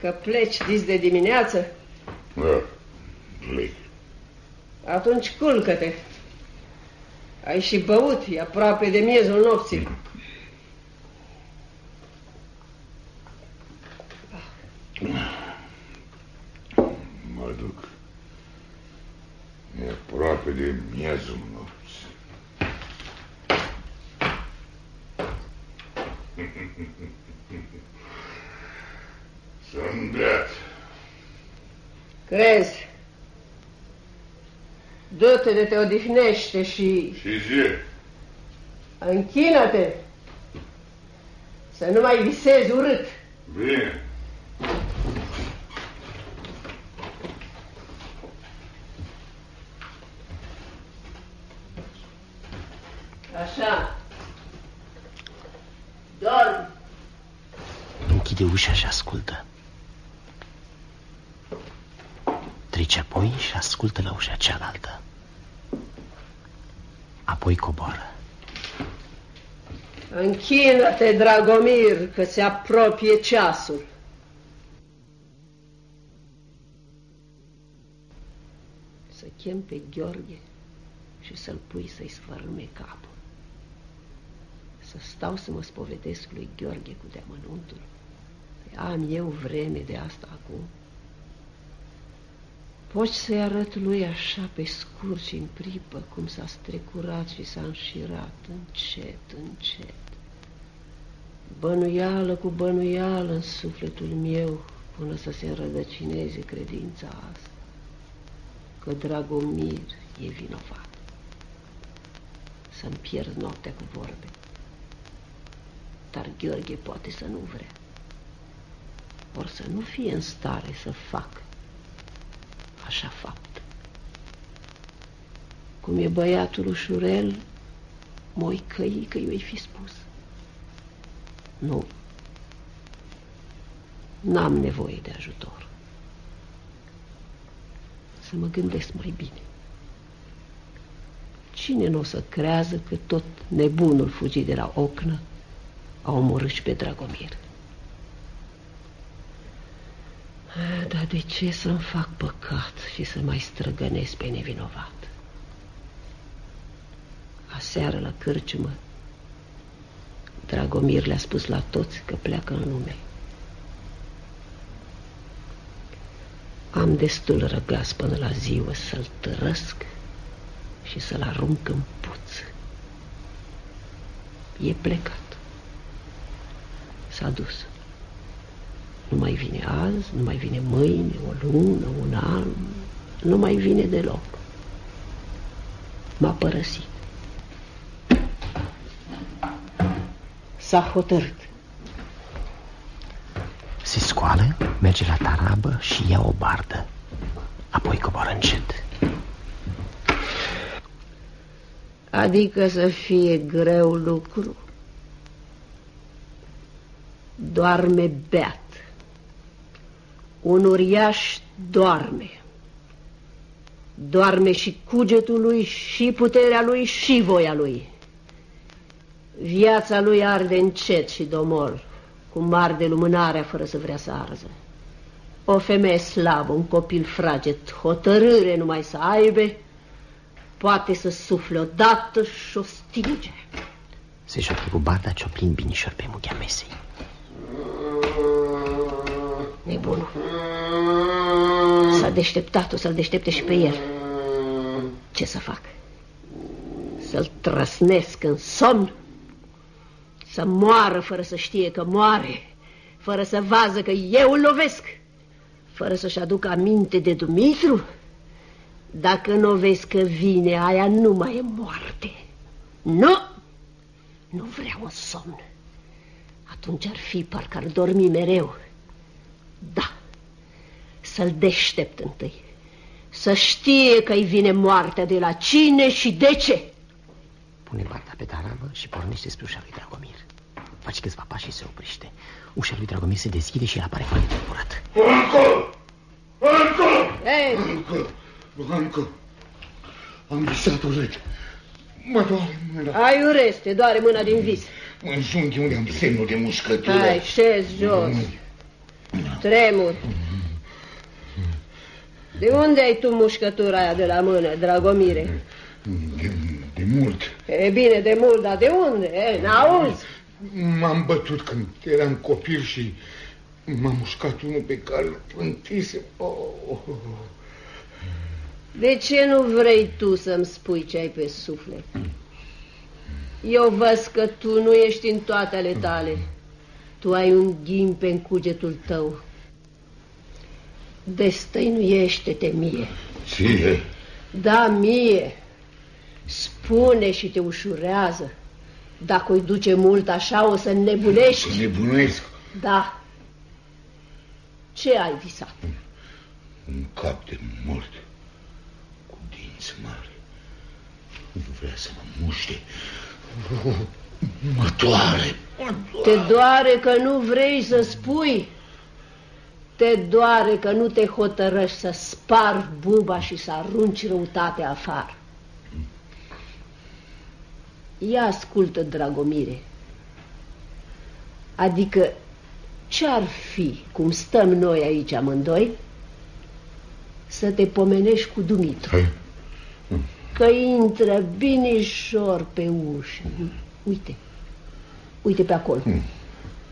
că pleci dis de dimineață? Da, plec. Atunci culcă-te. Ai și băut, e aproape de miezul nopții. Mă duc. E aproape de miezul nopții. Sunt beat. Crezi? Du-te de te odihnește și Și zi. închină-te. Să nu mai visezi urât. Bine. Așa. Dormi. Închide ușa și ascultă. Trece apoi și ascultă la ușa cealaltă. Apoi coboară. Închină-te, Dragomir, că se apropie ceasul. Să chem pe Gheorghe și să-l pui să-i sfărâme capul. Să stau să mă spovedesc lui Gheorghe cu deamănuntul. Păi am eu vreme de asta acum. Poți să-i arăt lui așa pe scurt și în pripă cum s-a strecurat și s-a înșirat încet, încet. Bănuială cu bănuială în sufletul meu până să se înrădăcineze credința asta că Dragomir e vinovat. Să-mi pierd noaptea cu vorbe. Dar Gheorghe poate să nu vrea. Or să nu fie în stare să fac așa fapt. Cum e băiatul ușurel, moi căi că i fi spus. Nu. N-am nevoie de ajutor. Să mă gândesc mai bine. Cine nu o să crează că tot nebunul fugit de la ocnă a omorât și pe Dragomir? Dar de ce să-mi fac păcat și să mai străgănesc pe nevinovat? Aseară la cârciumă, Dragomir le-a spus la toți că pleacă în lume. Am destul răgaz până la ziua să-l tărăsc și să-l arunc în puț. E plecat. S-a dus. Nu mai vine azi, nu mai vine mâine, o lună, un an, nu mai vine deloc. M-a părăsit. S-a hotărât. Se scoală, merge la tarabă și ia o bardă. Apoi coboară încet. Adică să fie greu lucru. Doarme beat. Un uriaș doarme. Doarme și cugetul lui, și puterea lui, și voia lui. Viața lui arde încet și domol, cum arde lumânarea fără să vrea să arză. O femeie slabă, un copil fraged, hotărâre numai să aibă, poate să sufle odată și o stinge. Se joacă cu barda cioplin binișor pe muchea mesei. Nebunul. S-a deșteptat-o să-l deștepte și pe el. Ce să fac? Să-l trăsnesc în somn? Să moară fără să știe că moare? Fără să vază că eu îl lovesc? Fără să-și aducă aminte de Dumitru? Dacă nu vezi că vine, aia nu mai e moarte. Nu! Nu vreau un somn. Atunci ar fi parcă ar dormi mereu. Da, să-l deștept întâi. Să știe că-i vine moartea de la cine și de ce. Pune barda pe taramă și pornește spre ușa lui Dragomir. Face câțiva pași și se oprește. Ușa lui Dragomir se deschide și el apare foarte tulburat. Anco! Anco! Ei! Anco! Anco! Am visat urât. Mă doare mâna. Ai ureste, doare mâna din vis. În junghi unde am semnul de mușcătură. Hai, șez jos. Tremur. De unde ai tu mușcătura aia de la mână, Dragomire? De, de mult. E bine, de mult, dar de unde? E, n-auzi? M-am bătut când eram copil și m-a mușcat unul pe care îl plântise. Oh, oh, oh. De ce nu vrei tu să-mi spui ce ai pe suflet? Eu văd că tu nu ești în toate ale tale. Tu ai un ghimpe în cugetul tău. Destăinuiește-te mie. Ție? Da, mie. Spune și te ușurează. Dacă îi duce mult așa, o să nebunești. Nebunesc. Da. Ce ai visat? Un cap de mort cu dinți mari. Nu vrea să mă muște. Mă doare. Mă doare. Te doare că nu vrei să spui. Te doare că nu te hotărăști să spar buba și să arunci răutatea afară. Ia ascultă, Dragomire. Adică, ce-ar fi, cum stăm noi aici amândoi, să te pomenești cu Dumitru? Hai. Că intră binișor pe ușă. Uite, uite pe acolo.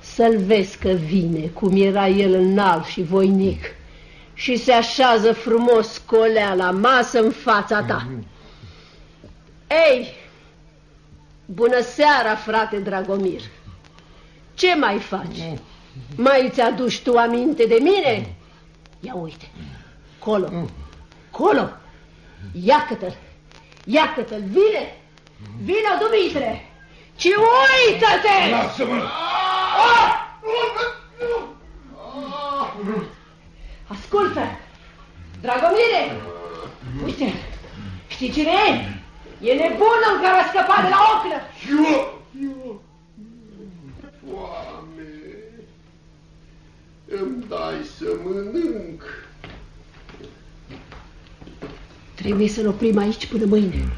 Să-l vezi că vine, cum era el înalt și voinic. și se așează frumos colea la masă în fața ta. Ei, bună seara, frate Dragomir. Ce mai faci? Mai ți aduci tu aminte de mine? Ia uite, colo, colo, iacă-te-l, iacă-te-l, vine, vine, Dumitre, ci uită-te! Lasă-mă! Ascultă, Dragomire, uite, știi cine e? E nebunul care a scăpat de la oclă. Eu, eu, foame, îmi dai să mănânc. Trebuie să-l oprim aici până mâine.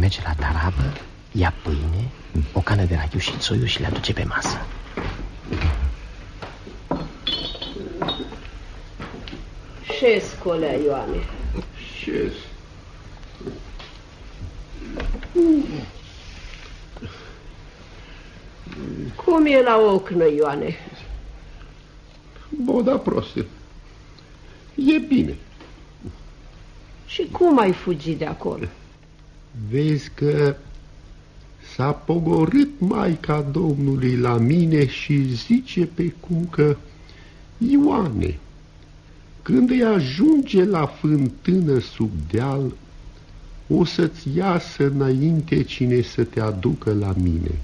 Merge la tarabă, ia pâine, o cană de rachiu și țoiu și le aduce pe masă. Ce scolea, Ioane? Ce Cum e la ocnă, Ioane? Boda proste. E bine. Și cum ai fugit de acolo? Vezi că s-a pogorât Maica Domnului la mine și zice pe cum că Ioane, când îi ajunge la fântână sub deal, o să-ți iasă înainte cine să te aducă la mine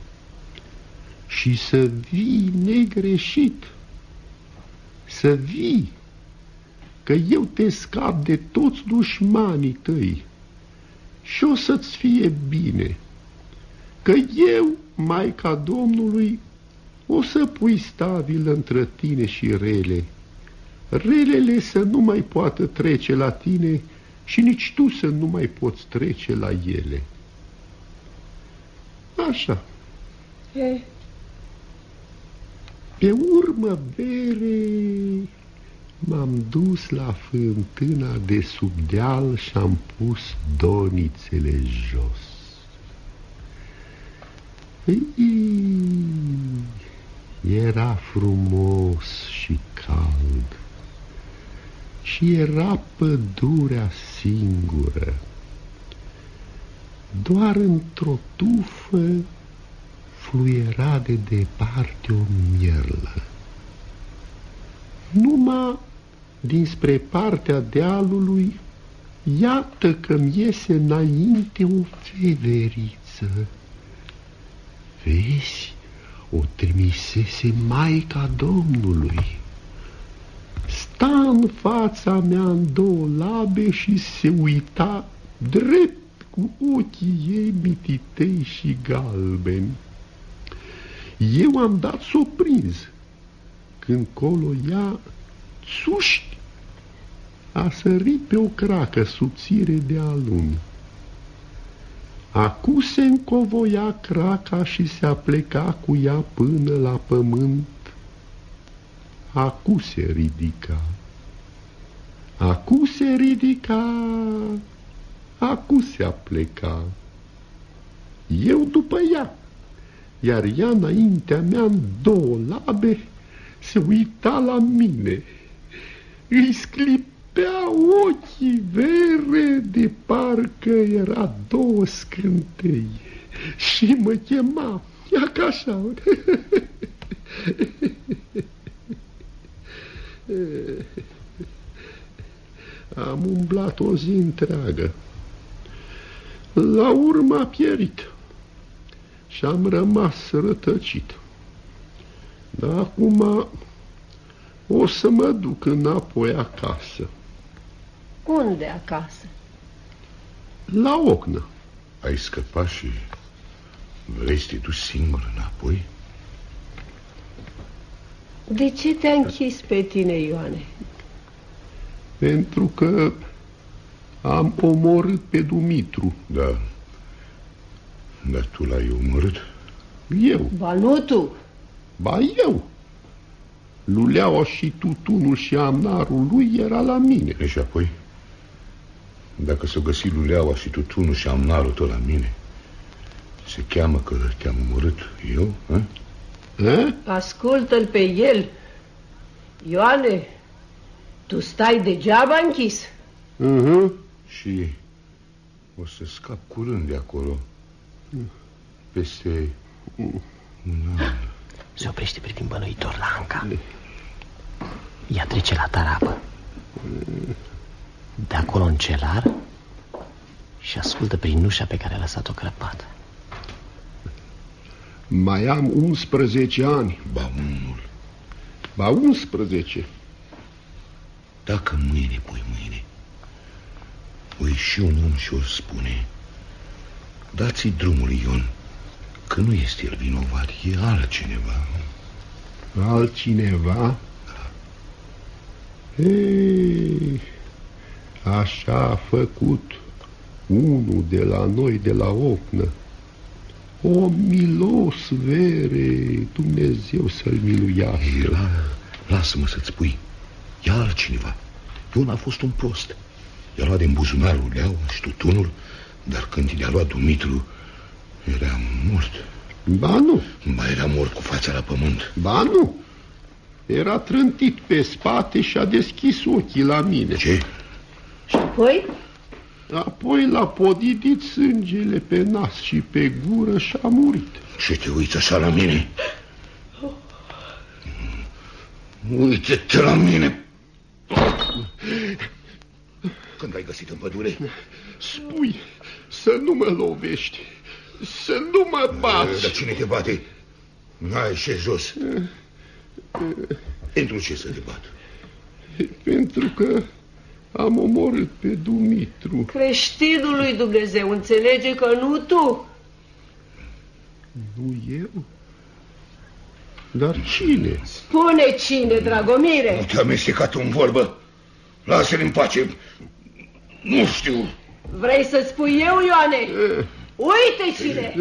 și să vii negreșit, să vii, că eu te scap de toți dușmanii tăi și o să-ți fie bine, că eu, Maica Domnului, o să pui stabil între tine și rele, relele să nu mai poată trece la tine și nici tu să nu mai poți trece la ele. Așa. E, Pe urmă, bere, m-am dus la fântâna de sub deal și am pus donițele jos. Ii, era frumos și cald și era pădurea singură. Doar într-o tufă fluiera de departe o mierlă. Numai dinspre partea dealului, iată că-mi iese înainte o feveriță. Vezi, o trimisese Maica Domnului. Sta în fața mea în două labe și se uita drept cu ochii ei mititei și galbeni. Eu am dat să o prinz, când colo ea, țuști, a sărit pe o cracă subțire de alun. Acu se încovoia craca și se apleca cu ea până la pământ. Acu se ridica. Acu se ridica. Acu se apleca. Eu după ea, iar ea înaintea mea în două labe se uita la mine. Îi sclipea ochii vere de parcă era două scântei și mă chema, ia ca așa. Am umblat o zi întreagă. La urmă a pierit și am rămas rătăcit. Dar acum o să mă duc înapoi acasă, Unde acasă? la ocnă. Ai scăpat și vrei să te duci singur înapoi? De ce te-a închis pe tine, Ioane? Pentru că am omorât pe Dumitru. Da. Dar tu l-ai omorât? Eu, Ba nu tu, ba eu. Luleaua și tutunul și amnarul lui era la mine. E și apoi? Dacă s-o găsi luleaua și tutunul și amnarul tot la mine, se cheamă că te-am omorât eu? A? A? ascultă-l pe el. Ioane, Tu stai degeaba închis. Uh-huh. Și o să scap curând de acolo. Peste un an. Se oprește privind bănuitor la Anca. Ea trece la tarabă. De acolo în celar și ascultă prin ușa pe care a lăsat-o crăpată. Mai am 11 ani. Ba unul. Ba 11. Dacă mâine, pui mâine, o ieși un om și o spune, dați-i drumul, Ion, că nu este el vinovat, e altcineva. Altcineva? Ei, așa a făcut unul de la noi, de la Ocnă. O milos vere, Dumnezeu să-l miluiască. La, lasă-mă să-ți spui, e altcineva. Ion a fost un prost. I-a luat din buzunarul leau și ștutunul, dar când i-a luat Dumitru, era mort. Ba nu, Ba era mort cu fața la pământ. ba nu. Era trântit pe spate și a deschis ochii la mine. Ce? Și apoi? Apoi l-a podidit sângele pe nas și pe gură și a murit. Ce te uiți așa la mine? Uite-te la mine! Când l-ai găsit în pădure? Spui să nu mă lovești, să nu mă bați. Dar cine te bate? Hai, și jos. Pentru ce să te bat? Pentru că am omorât pe Dumitru. Creștinul lui Dumnezeu înțelege că nu tu. Nu eu? Dar cine? Spune cine, Dragomire. Nu te-a amestecat în vorbă. Lasă-l în pace. Nu știu. Vrei să spui eu, Ioane? Uite cine!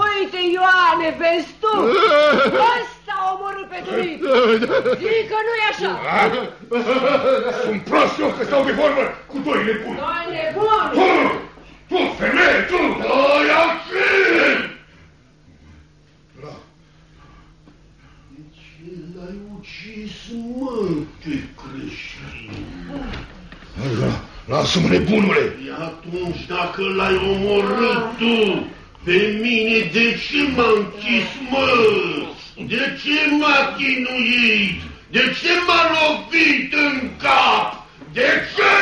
Uite, Ioane, vezi tu? Ăsta a omorât pe Dumitru. Zic că nu-i așa. Sunt prost eu că stau de vorbă cu doi nebuni. Doi nebuni! Tu, tu, femeie, tu! Doi auxili! Ce l-ai ucis, mă, pe creștin? Lasă-mă, nebunule! E atunci dacă l-ai omorât tu, pe mine de ce m-a închis, mă? De ce m-a chinuit? De ce m-a lovit în cap? De ce?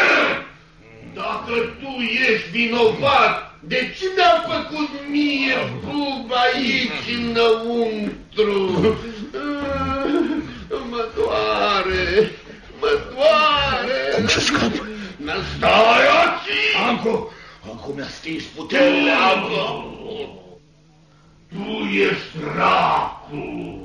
Dacă tu ești vinovat, de ce mi-a făcut mie bub aici înăuntru? Mă doare, mă doare. Cum să scap? Stai aici! Anco! Anco mi-a stins puterile, Anco! Tu ești dracu!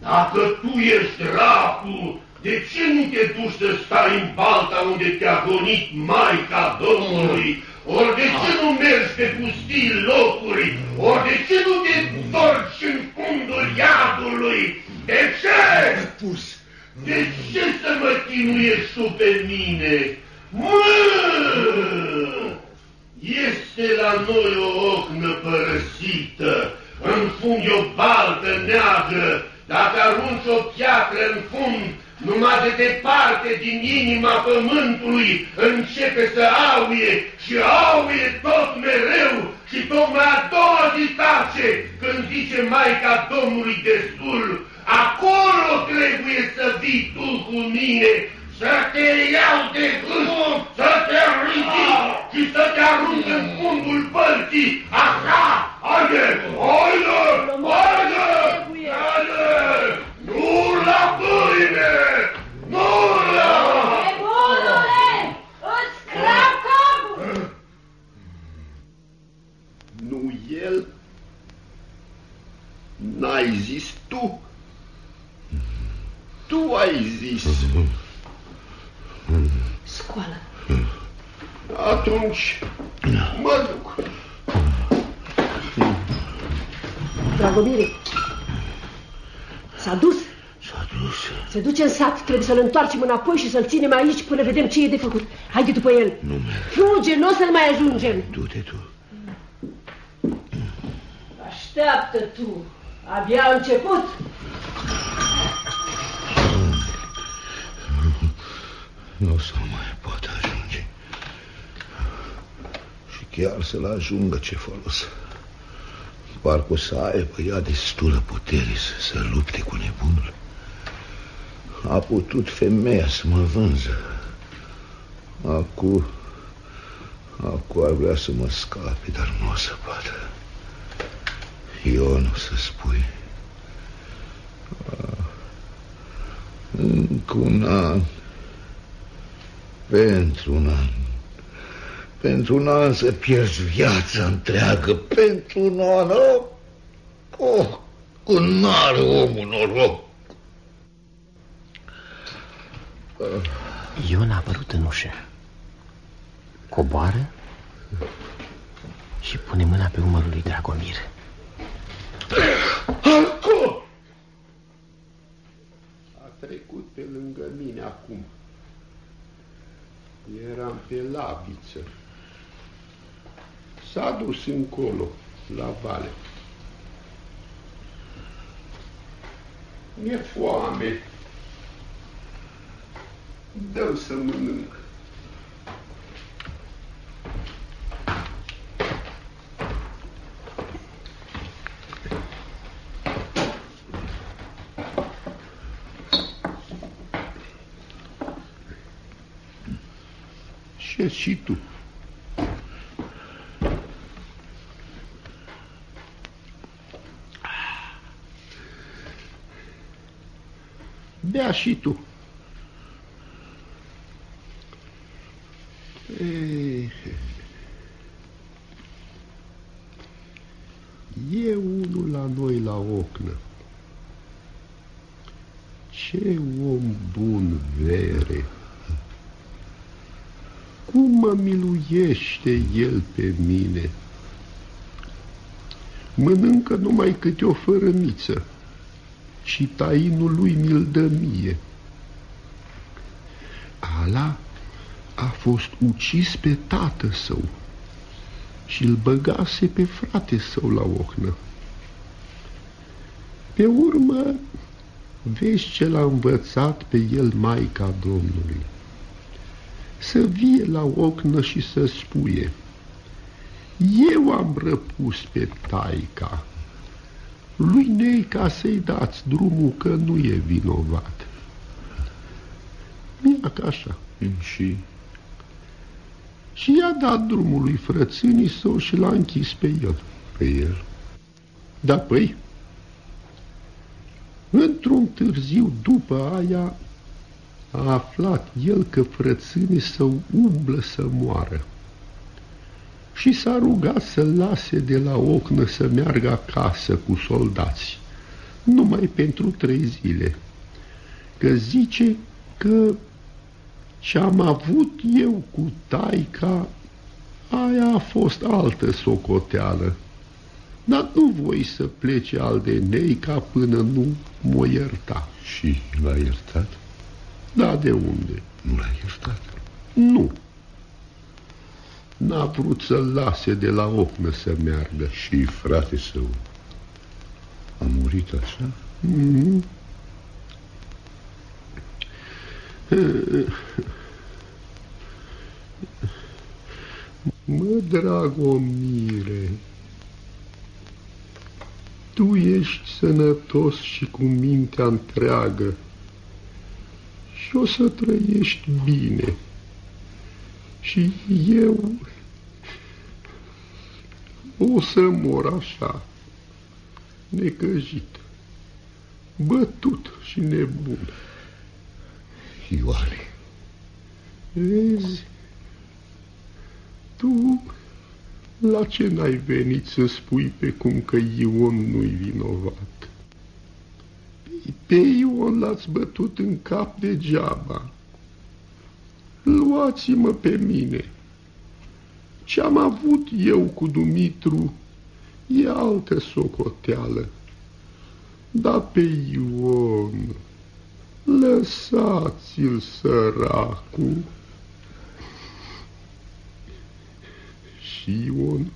Dacă tu ești dracu, de ce nu te duci să stai în balta unde te-a gonit Maica Domnului? Ori de ce nu mergi pe pustii locuri? Ori de ce nu te întorci în fundul iadului? De ce? Pus! De ce să mă chinuiești tu pe mine? Mă! Este la noi o ocnă părăsită, în fund e o baltă neagră, dacă arunci o piatră în fund, numai de departe din inima pământului începe să auie și auie tot mereu și tocmai a doua zi tace când zice Maica Domnului destul, acolo trebuie să vii tu cu mine să te iau de gând, să te ridic și să te arunc în fundul părții. Așa, haide, haide, haide, haide, nu la pâine, nu la... Nebunule! Îți crap capul! Nu el? N-ai zis tu? Tu ai zis. Scoală. Atunci mă duc. Dragomire, s-a dus. S-a dus. Se duce în sat, trebuie să-l întoarcem înapoi și să-l ținem aici până vedem ce e de făcut. Haide după el. Nu merg. Fuge, nu o să-l mai ajungem. Du-te tu. Așteaptă tu. Abia a început. Nu să mai poată ajunge. Și chiar să-l ajungă ce folos. Parcă o să aibă ea destulă putere să, să lupte cu nebunul. A putut femeia să mă vânză. Acum, acum ar vrea să mă scape, dar nu o să poată. Eu nu să spui. Încă un an. Pentru un an. Pentru un an să pierzi viața întreagă. Pentru un an. Oh, oh cum n-are omul noroc. Ion a apărut în ușă. Coboară și pune mâna pe umărul lui Dragomir. Halco! A trecut pe lângă mine acum. Eram pe labiță. S-a dus încolo, la vale. Mi-e foame. dă să mănânc. Ce și tu? Bea și tu. Ei, e unul la noi la ocnă. Ce om bun vere! Cum mă miluiește el pe mine! Mănâncă numai câte o fărămiță și tainul lui mi-l dă mie. Ala a fost ucis pe tată său și îl băgase pe frate său la ochnă. Pe urmă, vezi ce l-a învățat pe el Maica Domnului. Să vie la ochnă și să spuie, eu am răpus pe taica, lui Nei ca să-i dați drumul că nu e vinovat. Ia ca așa. Și și i-a dat drumul lui frățânii său și l-a închis pe el. Pe el? Da, păi. Într-un târziu după aia a aflat el că frățânii său umblă să moară și s-a rugat să lase de la ocnă să meargă acasă cu soldați, numai pentru trei zile, că zice că ce am avut eu cu taica, aia a fost altă socoteală. Dar nu voi să plece al de neica până nu mă ierta. Și l-a iertat? Da, de unde? Nu l-a iertat? Nu. N-a vrut să lase de la ocnă să meargă. Și frate său a murit așa? Mm -hmm. Mă, Dragomire, tu ești sănătos și cu mintea întreagă și o să trăiești bine. Și eu o să mor așa, necăjit, bătut și nebun. Ioane. Vezi, tu la ce n-ai venit să spui pe cum că Ion nu-i vinovat? Pe Ion l-ați bătut în cap degeaba. Luați-mă pe mine. Ce-am avut eu cu Dumitru e altă socoteală. Dar pe Ion Lăsați-l, săracu. Și Șion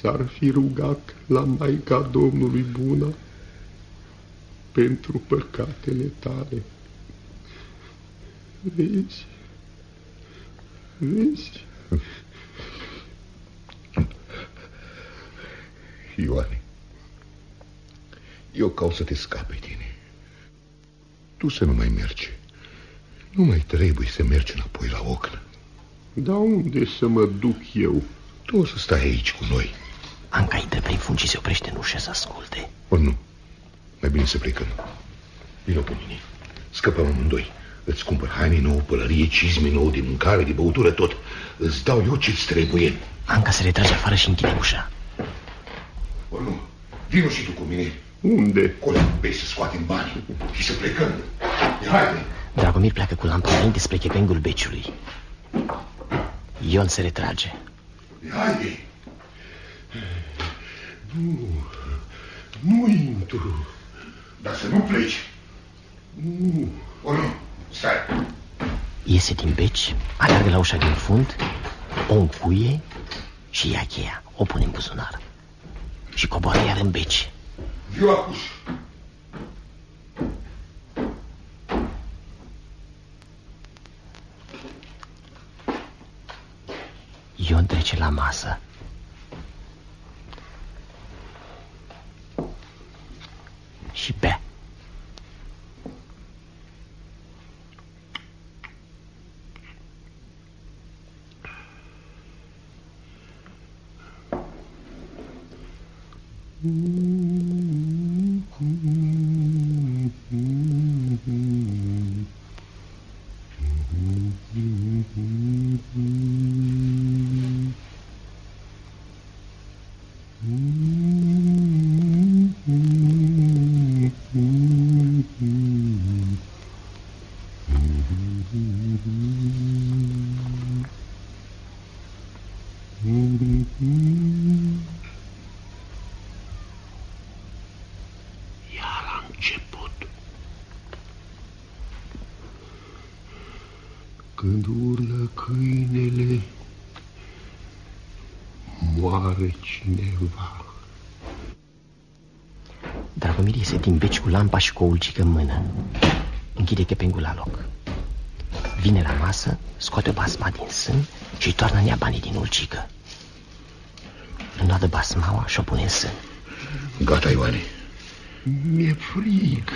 s-ar fi rugat la Maica Domnului Bună pentru păcatele tale. Vezi? Vezi? Ioane, eu caut să te scape tine. Tu să nu mai mergi. Nu mai trebuie să mergi înapoi la ocnă. Dar unde să mă duc eu? Tu o să stai aici cu noi. Anca intră prin fund și se oprește în ușă să asculte. O, nu. Mai bine să plecăm. Vino cu mine. Scăpăm amândoi. Îți cumpăr haine nouă, pălărie, cizme nouă de mâncare, de băutură, tot. Îți dau eu ce-ți trebuie. Anca se retrage afară și închide ușa. O, nu. Vino și tu cu mine. Unde? Colea pe să scoatem bani și să plecăm. Haide. Dragomir pleacă cu lampa înainte spre chepengul beciului. Ion se retrage. Haide. Nu, nu intru. Dar să nu pleci. Nu. O, nu. Stai. Iese din beci, aleargă la ușa din fund, o încuie și ia cheia, o pune în buzunar. Și coboară iar în beci. Viu acus. Ion trece la masă. Și bea. Lampa și cu o ulcică în mână. Închide chepengul la loc. Vine la masă, scoate o basma din sân și toarnă în ea banii din ulcică. Înnoadă basmaua și o pune în sân. Gata, Ioane. Mi-e frig.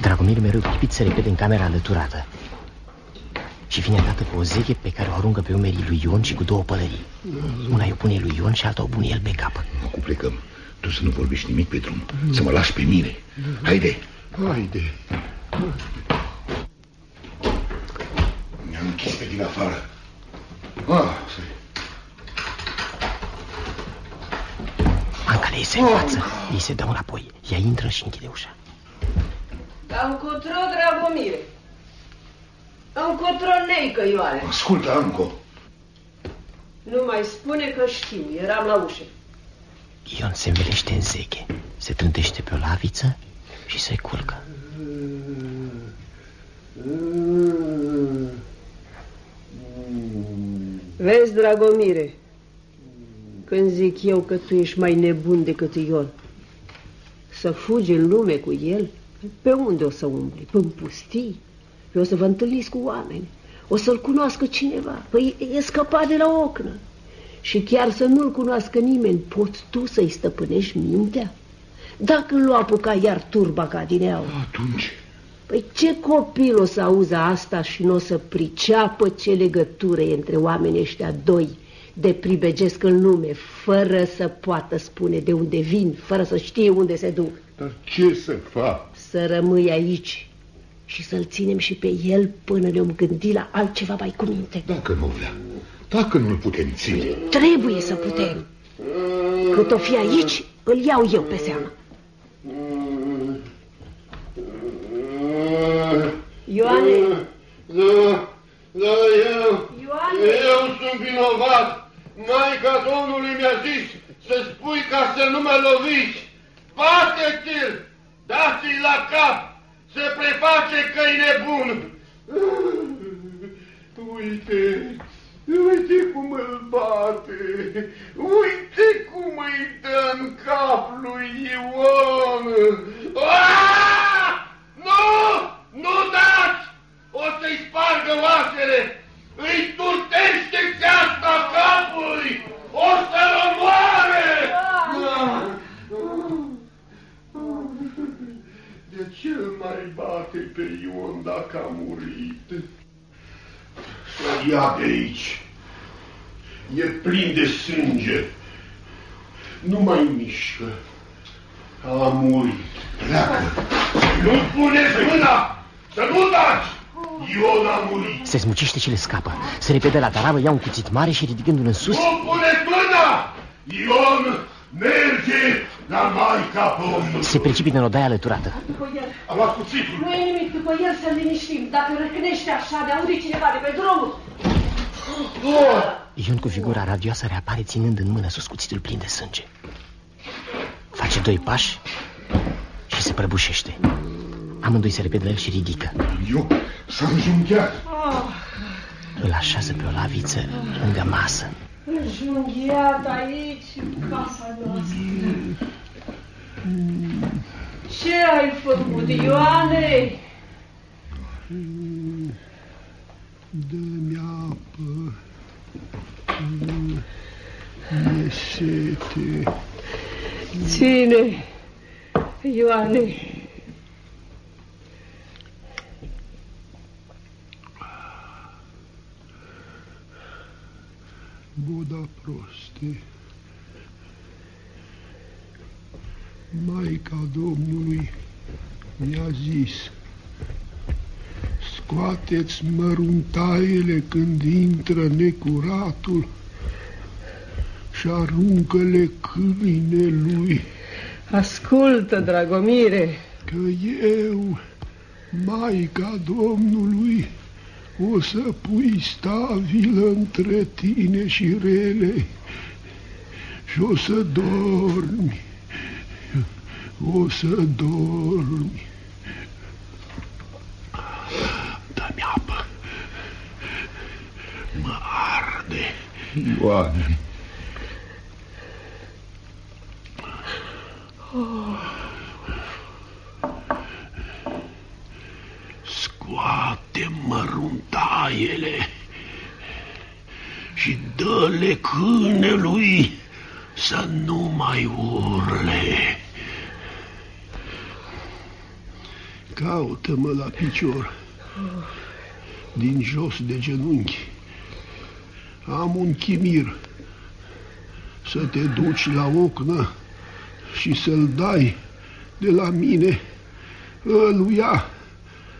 Dragomir mereu pripit se repede în camera alăturată. Și vine dată cu o zeche pe care o aruncă pe umerii lui Ion și cu două pălării. Una îi pune lui Ion și alta o pune el pe cap. Acum plecăm. Tu să nu vorbești nimic pe drum. Să mă lași pe mine. Haide. Haide. Mi-am închis pe din afară. Ah, să... Anca le iese în față, îi se dă înapoi. Ea intră și închide ușa. Dar încotro, Dragomire. Încotro neică, Ioane. Ascultă, Anco. Nu mai spune că știu, eram la ușă. Ion se învelește în zeche, se trântește pe o laviță și se culcă. Vezi, Dragomire, când zic eu că tu ești mai nebun decât Ion, să fugi în lume cu el, pe unde o să umbli? În pustii? Păi o să vă întâlniți cu oameni, o să-l cunoască cineva, păi e scăpat de la ocnă. Și chiar să nu-l cunoască nimeni, poți tu să-i stăpânești mintea? Dacă îl lua apuca iar turba ca din aur, Atunci, Păi ce copil o să auză asta și nu o să priceapă ce legătură e între oamenii ăștia doi de pribegesc în lume, fără să poată spune de unde vin, fără să știe unde se duc. Dar ce să fac? Să rămâi aici și să-l ținem și pe el până ne-om gândi la altceva mai cu minte. dacă nu vrea, dacă nu-l putem ține, Trebuie să putem. Cât o fi aici, îl iau eu pe seamă. Ioane, Da, da, eu, Ioane, eu sunt vinovat. Maica Domnului mi-a zis să spui ca să nu mă loviți. Bate-ți-l, dați-i la cap, se preface că e nebun. Uite, uite cum îl bate, uite cum îi dă în cap lui Ion. Ah! Nu! Nu dați! o să-i spargă oasele, îi turtește ceasta capului, o să-l omoare! De ce îl mai bate pe Ion dacă a murit? Să ia de aici. E plin de sânge. Nu mai mișcă. A murit. Pleacă. Nu puneți mâna! Să nu dați! Ion a murit. Se smucește și le scapă. Se repede la taravă, ia un cuțit mare și ridicându-l în sus... Nu puneți mâna! Ion merge la Maica Domnului. Se precipită în odaia alăturată. După el. A luat cuțitul. Nu e nimic, după el să liniștim. Dacă răcnește așa, de aude cineva de pe drumul. Ion cu figura radioasă reapare ținând în mână sus cuțitul plin de sânge. Face doi pași și se prăbușește. Amândoi se repede la el și ridică. Eu s-a înjunghiat. Îl așează pe o laviță lângă masă. Înjunghiat aici, în casa noastră. Ce ai făcut, Ioane? Dă-mi apă. E sete. Ține, Ioane. Boda proste. Maica Domnului mi-a zis, scoateți măruntaiele când intră necuratul și aruncă-le câine lui, Ascultă, Dragomire. că eu, Maica Domnului, o să pui stabilă între tine și rele și o să dormi, o să dormi. Dă-mi apă, mă arde. Ioane, Scoate măruntaiele și dă-le câinelui să nu mai urle. Caută-mă la picior, din jos de genunchi. Am un chimir să te duci la ocnă și să-l dai de la mine ăluia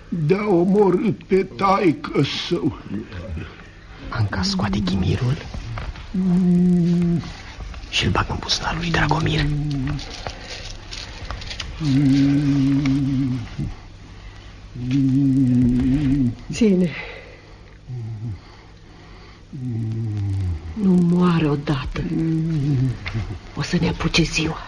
de-a omorât pe taică său. Anca scoate chimirul și îl bagă în buzunarul lui Dragomir. Ține. Nu moare odată. O să ne apuce ziua.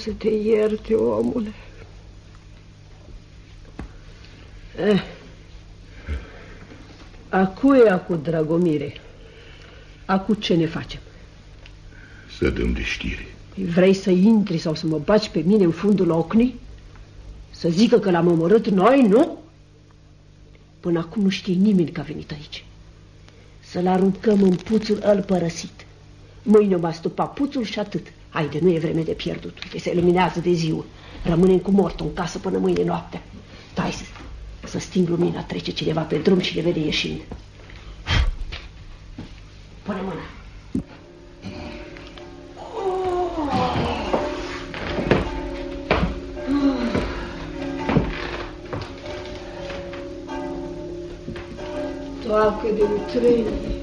Să te ierte, omule. Eh. Acuia cu Dragomire. Acu ce ne facem? să dăm de știre. Vrei să intri sau să mă baci pe mine în fundul ocnii? Să zică că l-am omorât noi, nu? Până acum nu știe nimeni că a venit aici. Să-l aruncăm în puțul îl părăsit. Mâine va stupa puțul și atât. Haide, nu e vreme de pierdut. Uite, se luminează de ziua. Rămânem cu mortul în casă până mâine noapte. Stai să, Să sting lumina, trece cineva pe drum și le vede ieșind. Pune mâna. Toacă de utrenie.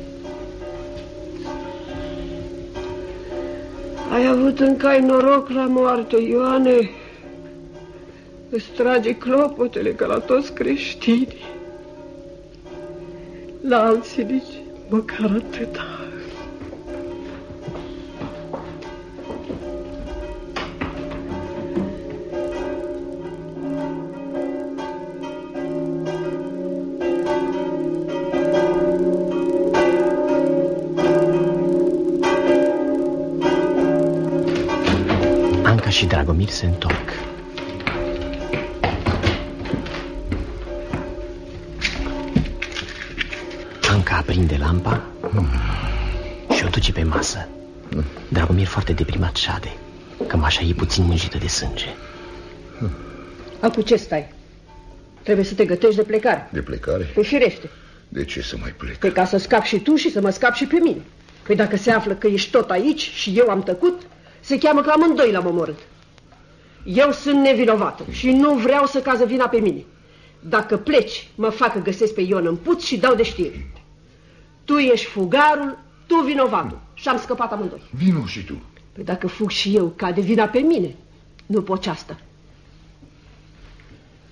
Ai avut încă ai noroc la moarte, Ioane. Îți trage clopotele ca la toți creștinii. La alții nici măcar atâta. Și Dragomir se întorc. Anca aprinde lampa și o duce pe masă. Dragomir foarte deprimat șade. Cămașa e puțin mânjită de sânge. Acum ce stai? Trebuie să te gătești de plecare. De plecare? Păi firește. De ce să mai plec? Păi ca să scapi și tu și să mă scapi și pe mine. Păi dacă se află că ești tot aici și eu am tăcut, se cheamă că amândoi l-am omorât. Eu sunt nevinovată și nu vreau să cază vina pe mine. Dacă pleci, mă fac că găsesc pe Ion în puț și dau de știri. Tu ești fugarul, tu vinovatul. Și am scăpat amândoi. Vino și tu. Păi dacă fug și eu, cade vina pe mine. Nu poți asta.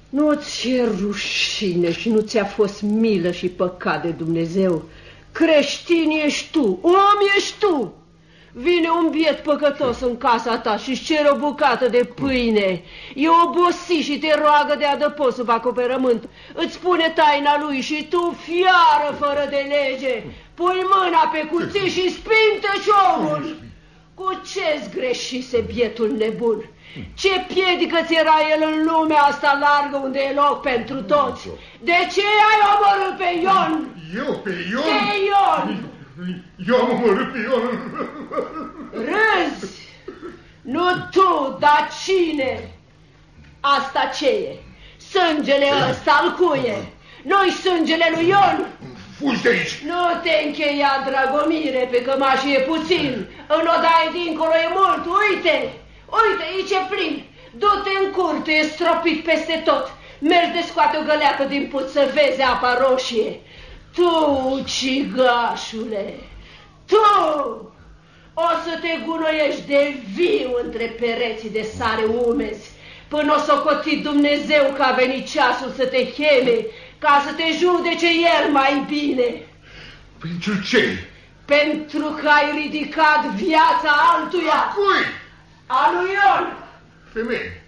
Nu ți-e rușine și nu ți-a fost milă și păcat de Dumnezeu. Creștin ești tu, om ești tu. Vine un biet păcătos în casa ta și-și cere o bucată de pâine. E obosit și te roagă de adăpost sub acoperământ. Îți spune taina lui și tu, fiară fără de lege, pui mâna pe cuțit și spinte omul. Cu ce-ți greșise bietul nebun? Ce piedică ți era el în lumea asta largă unde e loc pentru toți? De ce ai omorât pe Ion? Eu pe Ion? Pe Ion! Eu am omorât pe Ion. Râzi! Nu tu, dar cine? Asta ce e? Sângele ăsta al cuie? Noi sângele lui Ion? Fugi de aici! Nu te încheia, Dragomire, pe cămașă e puțin. În odaie dincolo e mult, uite! Uite, aici e plin. Du-te în curte, e stropit peste tot. Mergi de scoate o găleată din puț să vezi apa roșie. Tu, cigașule, tu o să te gunoiești de viu între pereții de sare umezi, până o să coti Dumnezeu că a venit ceasul să te cheme, ca să te judece El mai bine. Pentru ce? Pentru că ai ridicat viața altuia. Cui? A lui Ion. Femeie,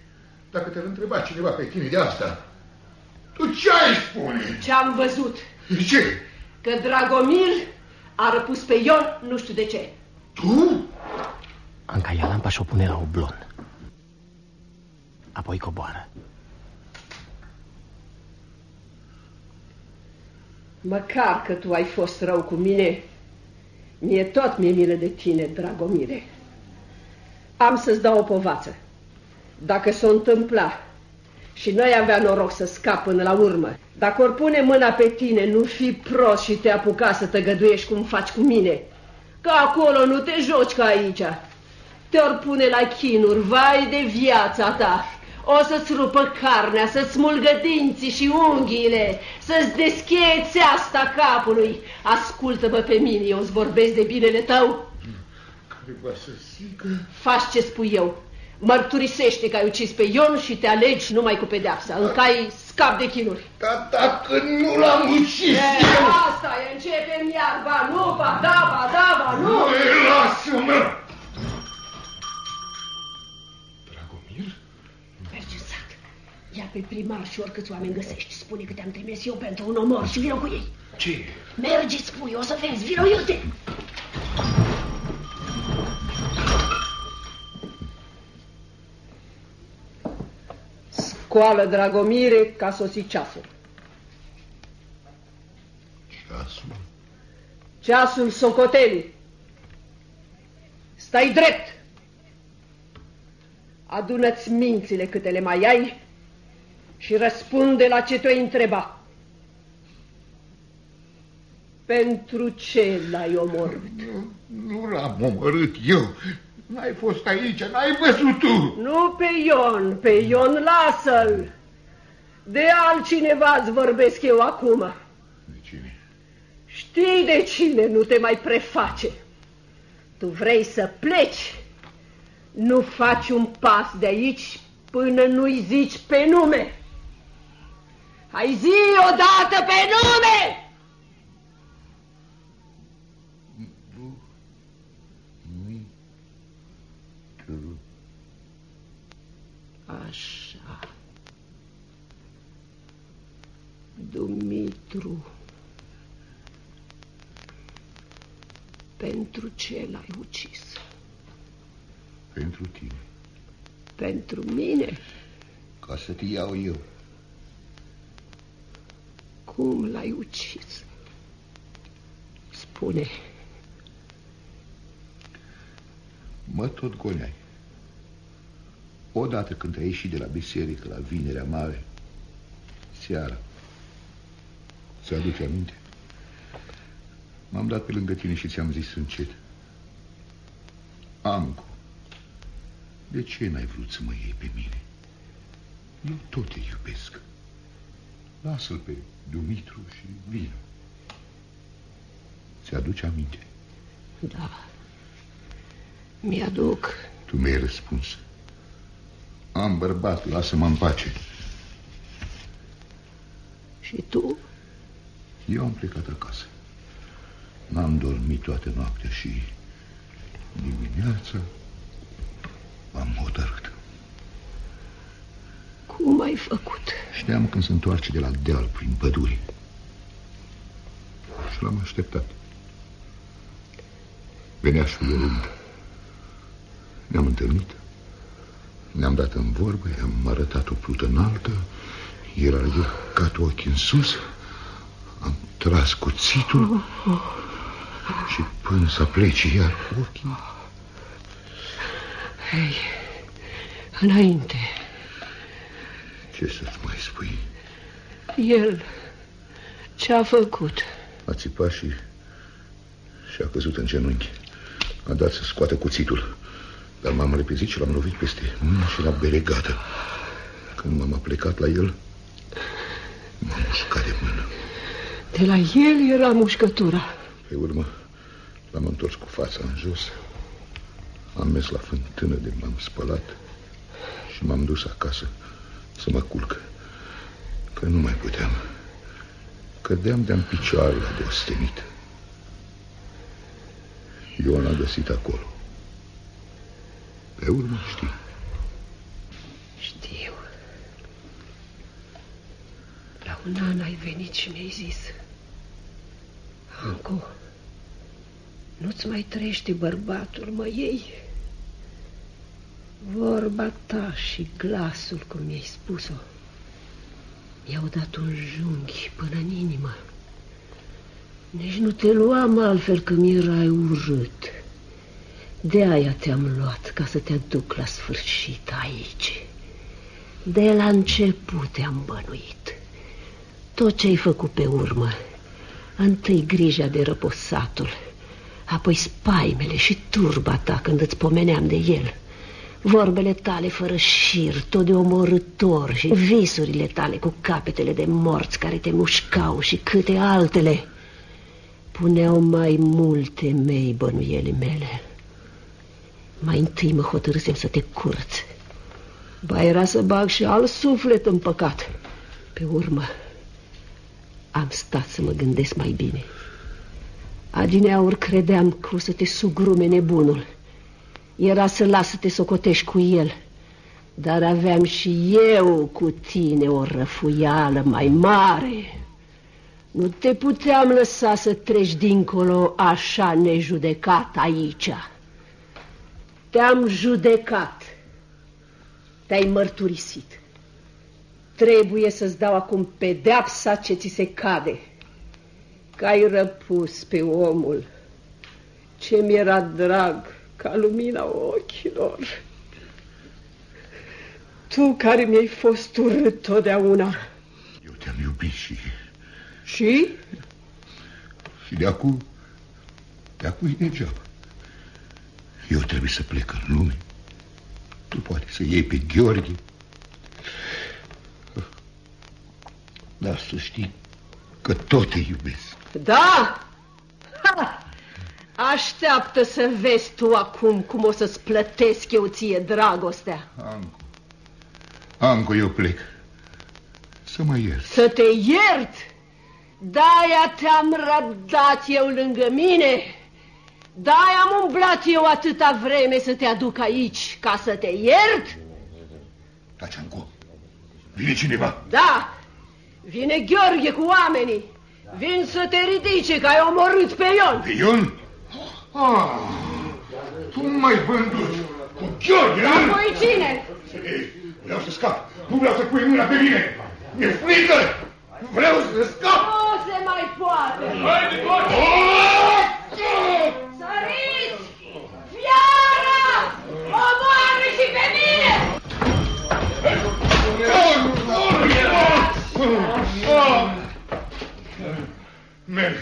dacă te-ar întreba cineva pe tine de asta, tu ce ai spune? Ce-am văzut? Ce? Că Dragomir a răpus pe Ion nu știu de ce. Tu? Anca ia lampa și o pune la oblon. Apoi coboară. Măcar că tu ai fost rău cu mine, mie tot mi-e milă de tine, Dragomire. Am să-ți dau o povață. Dacă s-o întâmpla și noi avea noroc să scap până la urmă, dacă ori pune mâna pe tine, nu fi prost și te apuca să te găduiești cum faci cu mine, că acolo nu te joci ca aici. Te-or pune la chinuri, vai de viața ta. O să-ți rupă carnea, să-ți smulgă dinții și unghiile, să-ți deschie țeasta capului. Ascultă-mă pe mine, eu îți vorbesc de binele tău. Care va să zică? Faci ce spui eu. Mărturisește că ai ucis pe Ion și te alegi numai cu pedeapsa, în cai scap de chinuri. Dar dacă nu l-am ucis E, eu... asta e, începem iar, ba nu, ba da, ba da, ba nu. Măi, lasă-mă! Dragomir? Mergi în sat, ia pe primar și oricâți oameni găsești, spune că te-am trimis eu pentru un omor și vină cu ei. Ce e? Mergi, spui, o să vezi, vină iute. Scoală, Dragomire, ca sosi ceasul. Ceasul? Ceasul socotelii. Stai drept. Adună-ți mințile câte le mai ai și răspunde la ce te-o întreba. Pentru ce l-ai omorât? Nu, nu l-am omorât eu. N-ai fost aici, n-ai văzut tu. Nu pe Ion, pe Ion lasă-l. De altcineva îți vorbesc eu acum. De cine? Știi de cine nu te mai preface. Tu vrei să pleci. Nu faci un pas de aici până nu-i zici pe nume. Hai zi odată pe nume! Așa. Dumitru. Pentru ce l-ai ucis? Pentru tine. Pentru mine? Ca să te iau eu. Cum l-ai ucis? Spune. Mă tot goneai. Odată când ai ieșit de la biserică la Vinerea Mare, seara, ți-aduce aminte? M-am dat pe lângă tine și ți-am zis încet. Ancu, de ce n-ai vrut să mă iei pe mine? Eu tot te iubesc. Lasă-l pe Dumitru și vino. Ți-aduce aminte? Da. Mi-aduc. Tu mi-ai răspuns. Am bărbat, lasă-mă în pace. Și tu? Eu am plecat acasă. N-am dormit toată noaptea și dimineața am hotărât. Cum ai făcut? Știam când se întoarce de la deal prin păduri. Și l-am așteptat. Venea și violent. Ne-am întâlnit. Ne-am dat în vorbă, i-am arătat o plută înaltă, el a ridicat ochii în sus, am tras cuțitul și până să plece iar ochii... Hei, înainte. Ce să-ți mai spui? El ce-a făcut? A țipat și și-a căzut în genunchi. A dat să scoată cuțitul. Dar m-am repezit și l-am lovit peste mână și la belegată. Când m-am aplecat la el, m-am mușcat de mână. De la el era mușcătura. Pe urmă, l-am întors cu fața în jos. Am mers la fântână de m-am spălat și m-am dus acasă să mă culc. Că nu mai puteam. Cădeam de-am picioarele de ostenit. Ion a găsit acolo. Pe urmă știi. Știu. La un an ai venit și mi-ai zis Anco, nu-ți mai trăiește bărbatul, mă ei? Vorba ta și glasul, cum mi-ai spus-o, i-au dat un junghi până în inimă. Nici nu te luam altfel că mi-erai urât. De aia te-am luat, ca să te aduc la sfârșit aici. De la început te-am bănuit. Tot ce ai făcut pe urmă, întâi grija de răposatul, apoi spaimele și turba ta când îți pomeneam de el, vorbele tale fără șir, tot de omorător și visurile tale cu capetele de morți care te mușcau și câte altele puneau mai multe mei bănuiele mele. Mai întâi mă hotărâsem să te curăț. Ba era să bag și alt suflet în păcat. Pe urmă, am stat să mă gândesc mai bine. Adineaur credeam că o să te sugrume nebunul. Era să las să te socotești cu el. Dar aveam și eu cu tine o răfuială mai mare. Nu te puteam lăsa să treci dincolo așa nejudecat aici. Te-am judecat. Te-ai mărturisit. Trebuie să-ți dau acum pedeapsa ce ți se cade. Că ai răpus pe omul ce mi-era drag ca lumina ochilor. Tu care mi-ai fost urât totdeauna. Eu te-am iubit și... Și? Și de acum... De acum e degeaba. Eu trebuie să plec în lume. Tu poate să iei pe Gheorghe. Dar să știi că tot te iubesc. Da! Ha! Așteaptă să vezi tu acum cum o să-ți plătesc eu ție dragostea. Ancu, Ancu, eu plec. Să mă iert. Să te iert? De-aia te-am răbdat eu lângă mine. De-aia am umblat eu atâta vreme să te aduc aici, ca să te iert? Taci, Ancu. Vine cineva. Da, vine Gheorghe cu oamenii. Vin să te ridice, că ai omorât pe Ion. Pe Ion? Ah, tu nu mai vândut cu Gheorghe, nu? Apoi cine? Ei, Vreau să scap. Nu vreau să pui mâna pe mine. Mi-e frică. Vreau să scap. Nu se mai poate. Haide, toate! Săriți! Omoară și pe mine! Merg.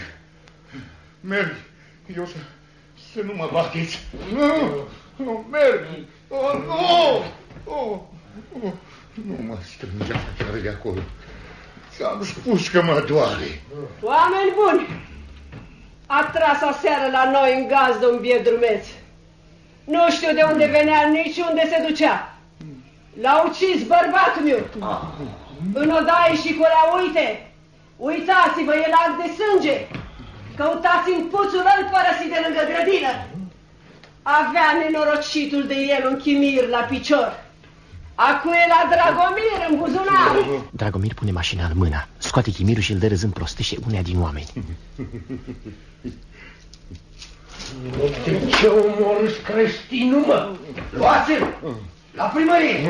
Merg. Eu să, să nu mă bateți. Nu, nu, merg. Oh, nu! Oh, oh, nu mă strângea chiar de acolo. Ți-am spus că mă doare. Oameni buni! A tras aseară la noi în gazdă un biet drumeț. Nu știu de unde venea, nici unde se ducea. L-a ucis bărbatul meu. În odaie și culea, uite, uitați-vă, e lac de sânge. Căutați în puțul ăl părăsit de lângă grădină. Avea nenorocitul de el un chimir la picior. Acu e la Dragomir în buzunar. Dragomir pune mașina în mână, scoate chimirul și îl dă râzând prostește unea din oameni. Ce omorâți creștinul, mă? Luați-l! La primărie!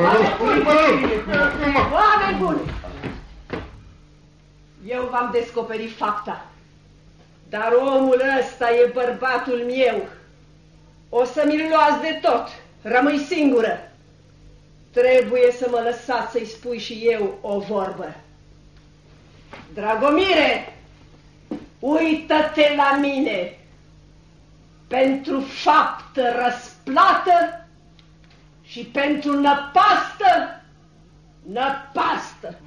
Oameni buni! Eu v-am descoperit fapta. Dar omul ăsta e bărbatul meu. O să mi-l luați de tot. Rămâi singură. Trebuie să mă lăsați să-i spui și eu o vorbă. Dragomire, uită-te la mine. Pentru faptă răsplată și pentru năpastă, năpastă.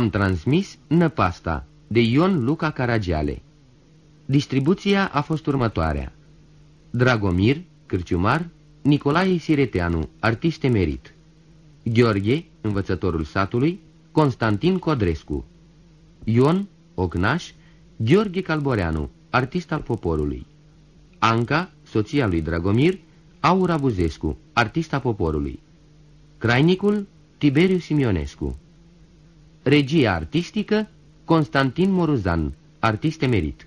Am transmis Năpasta de Ion Luca Caragiale. Distribuția a fost următoarea. Dragomir, cârciumar, Nicolae Sireteanu, artist emerit. Gheorghe, învățătorul satului, Constantin Codrescu. Ion, ognaș, Gheorghe Calboreanu, artist al poporului. Anca, soția lui Dragomir, Aura Buzescu, artist a poporului. Crainicul, Tiberiu Simionescu. Regia artistică, Constantin Moruzan, artist emerit.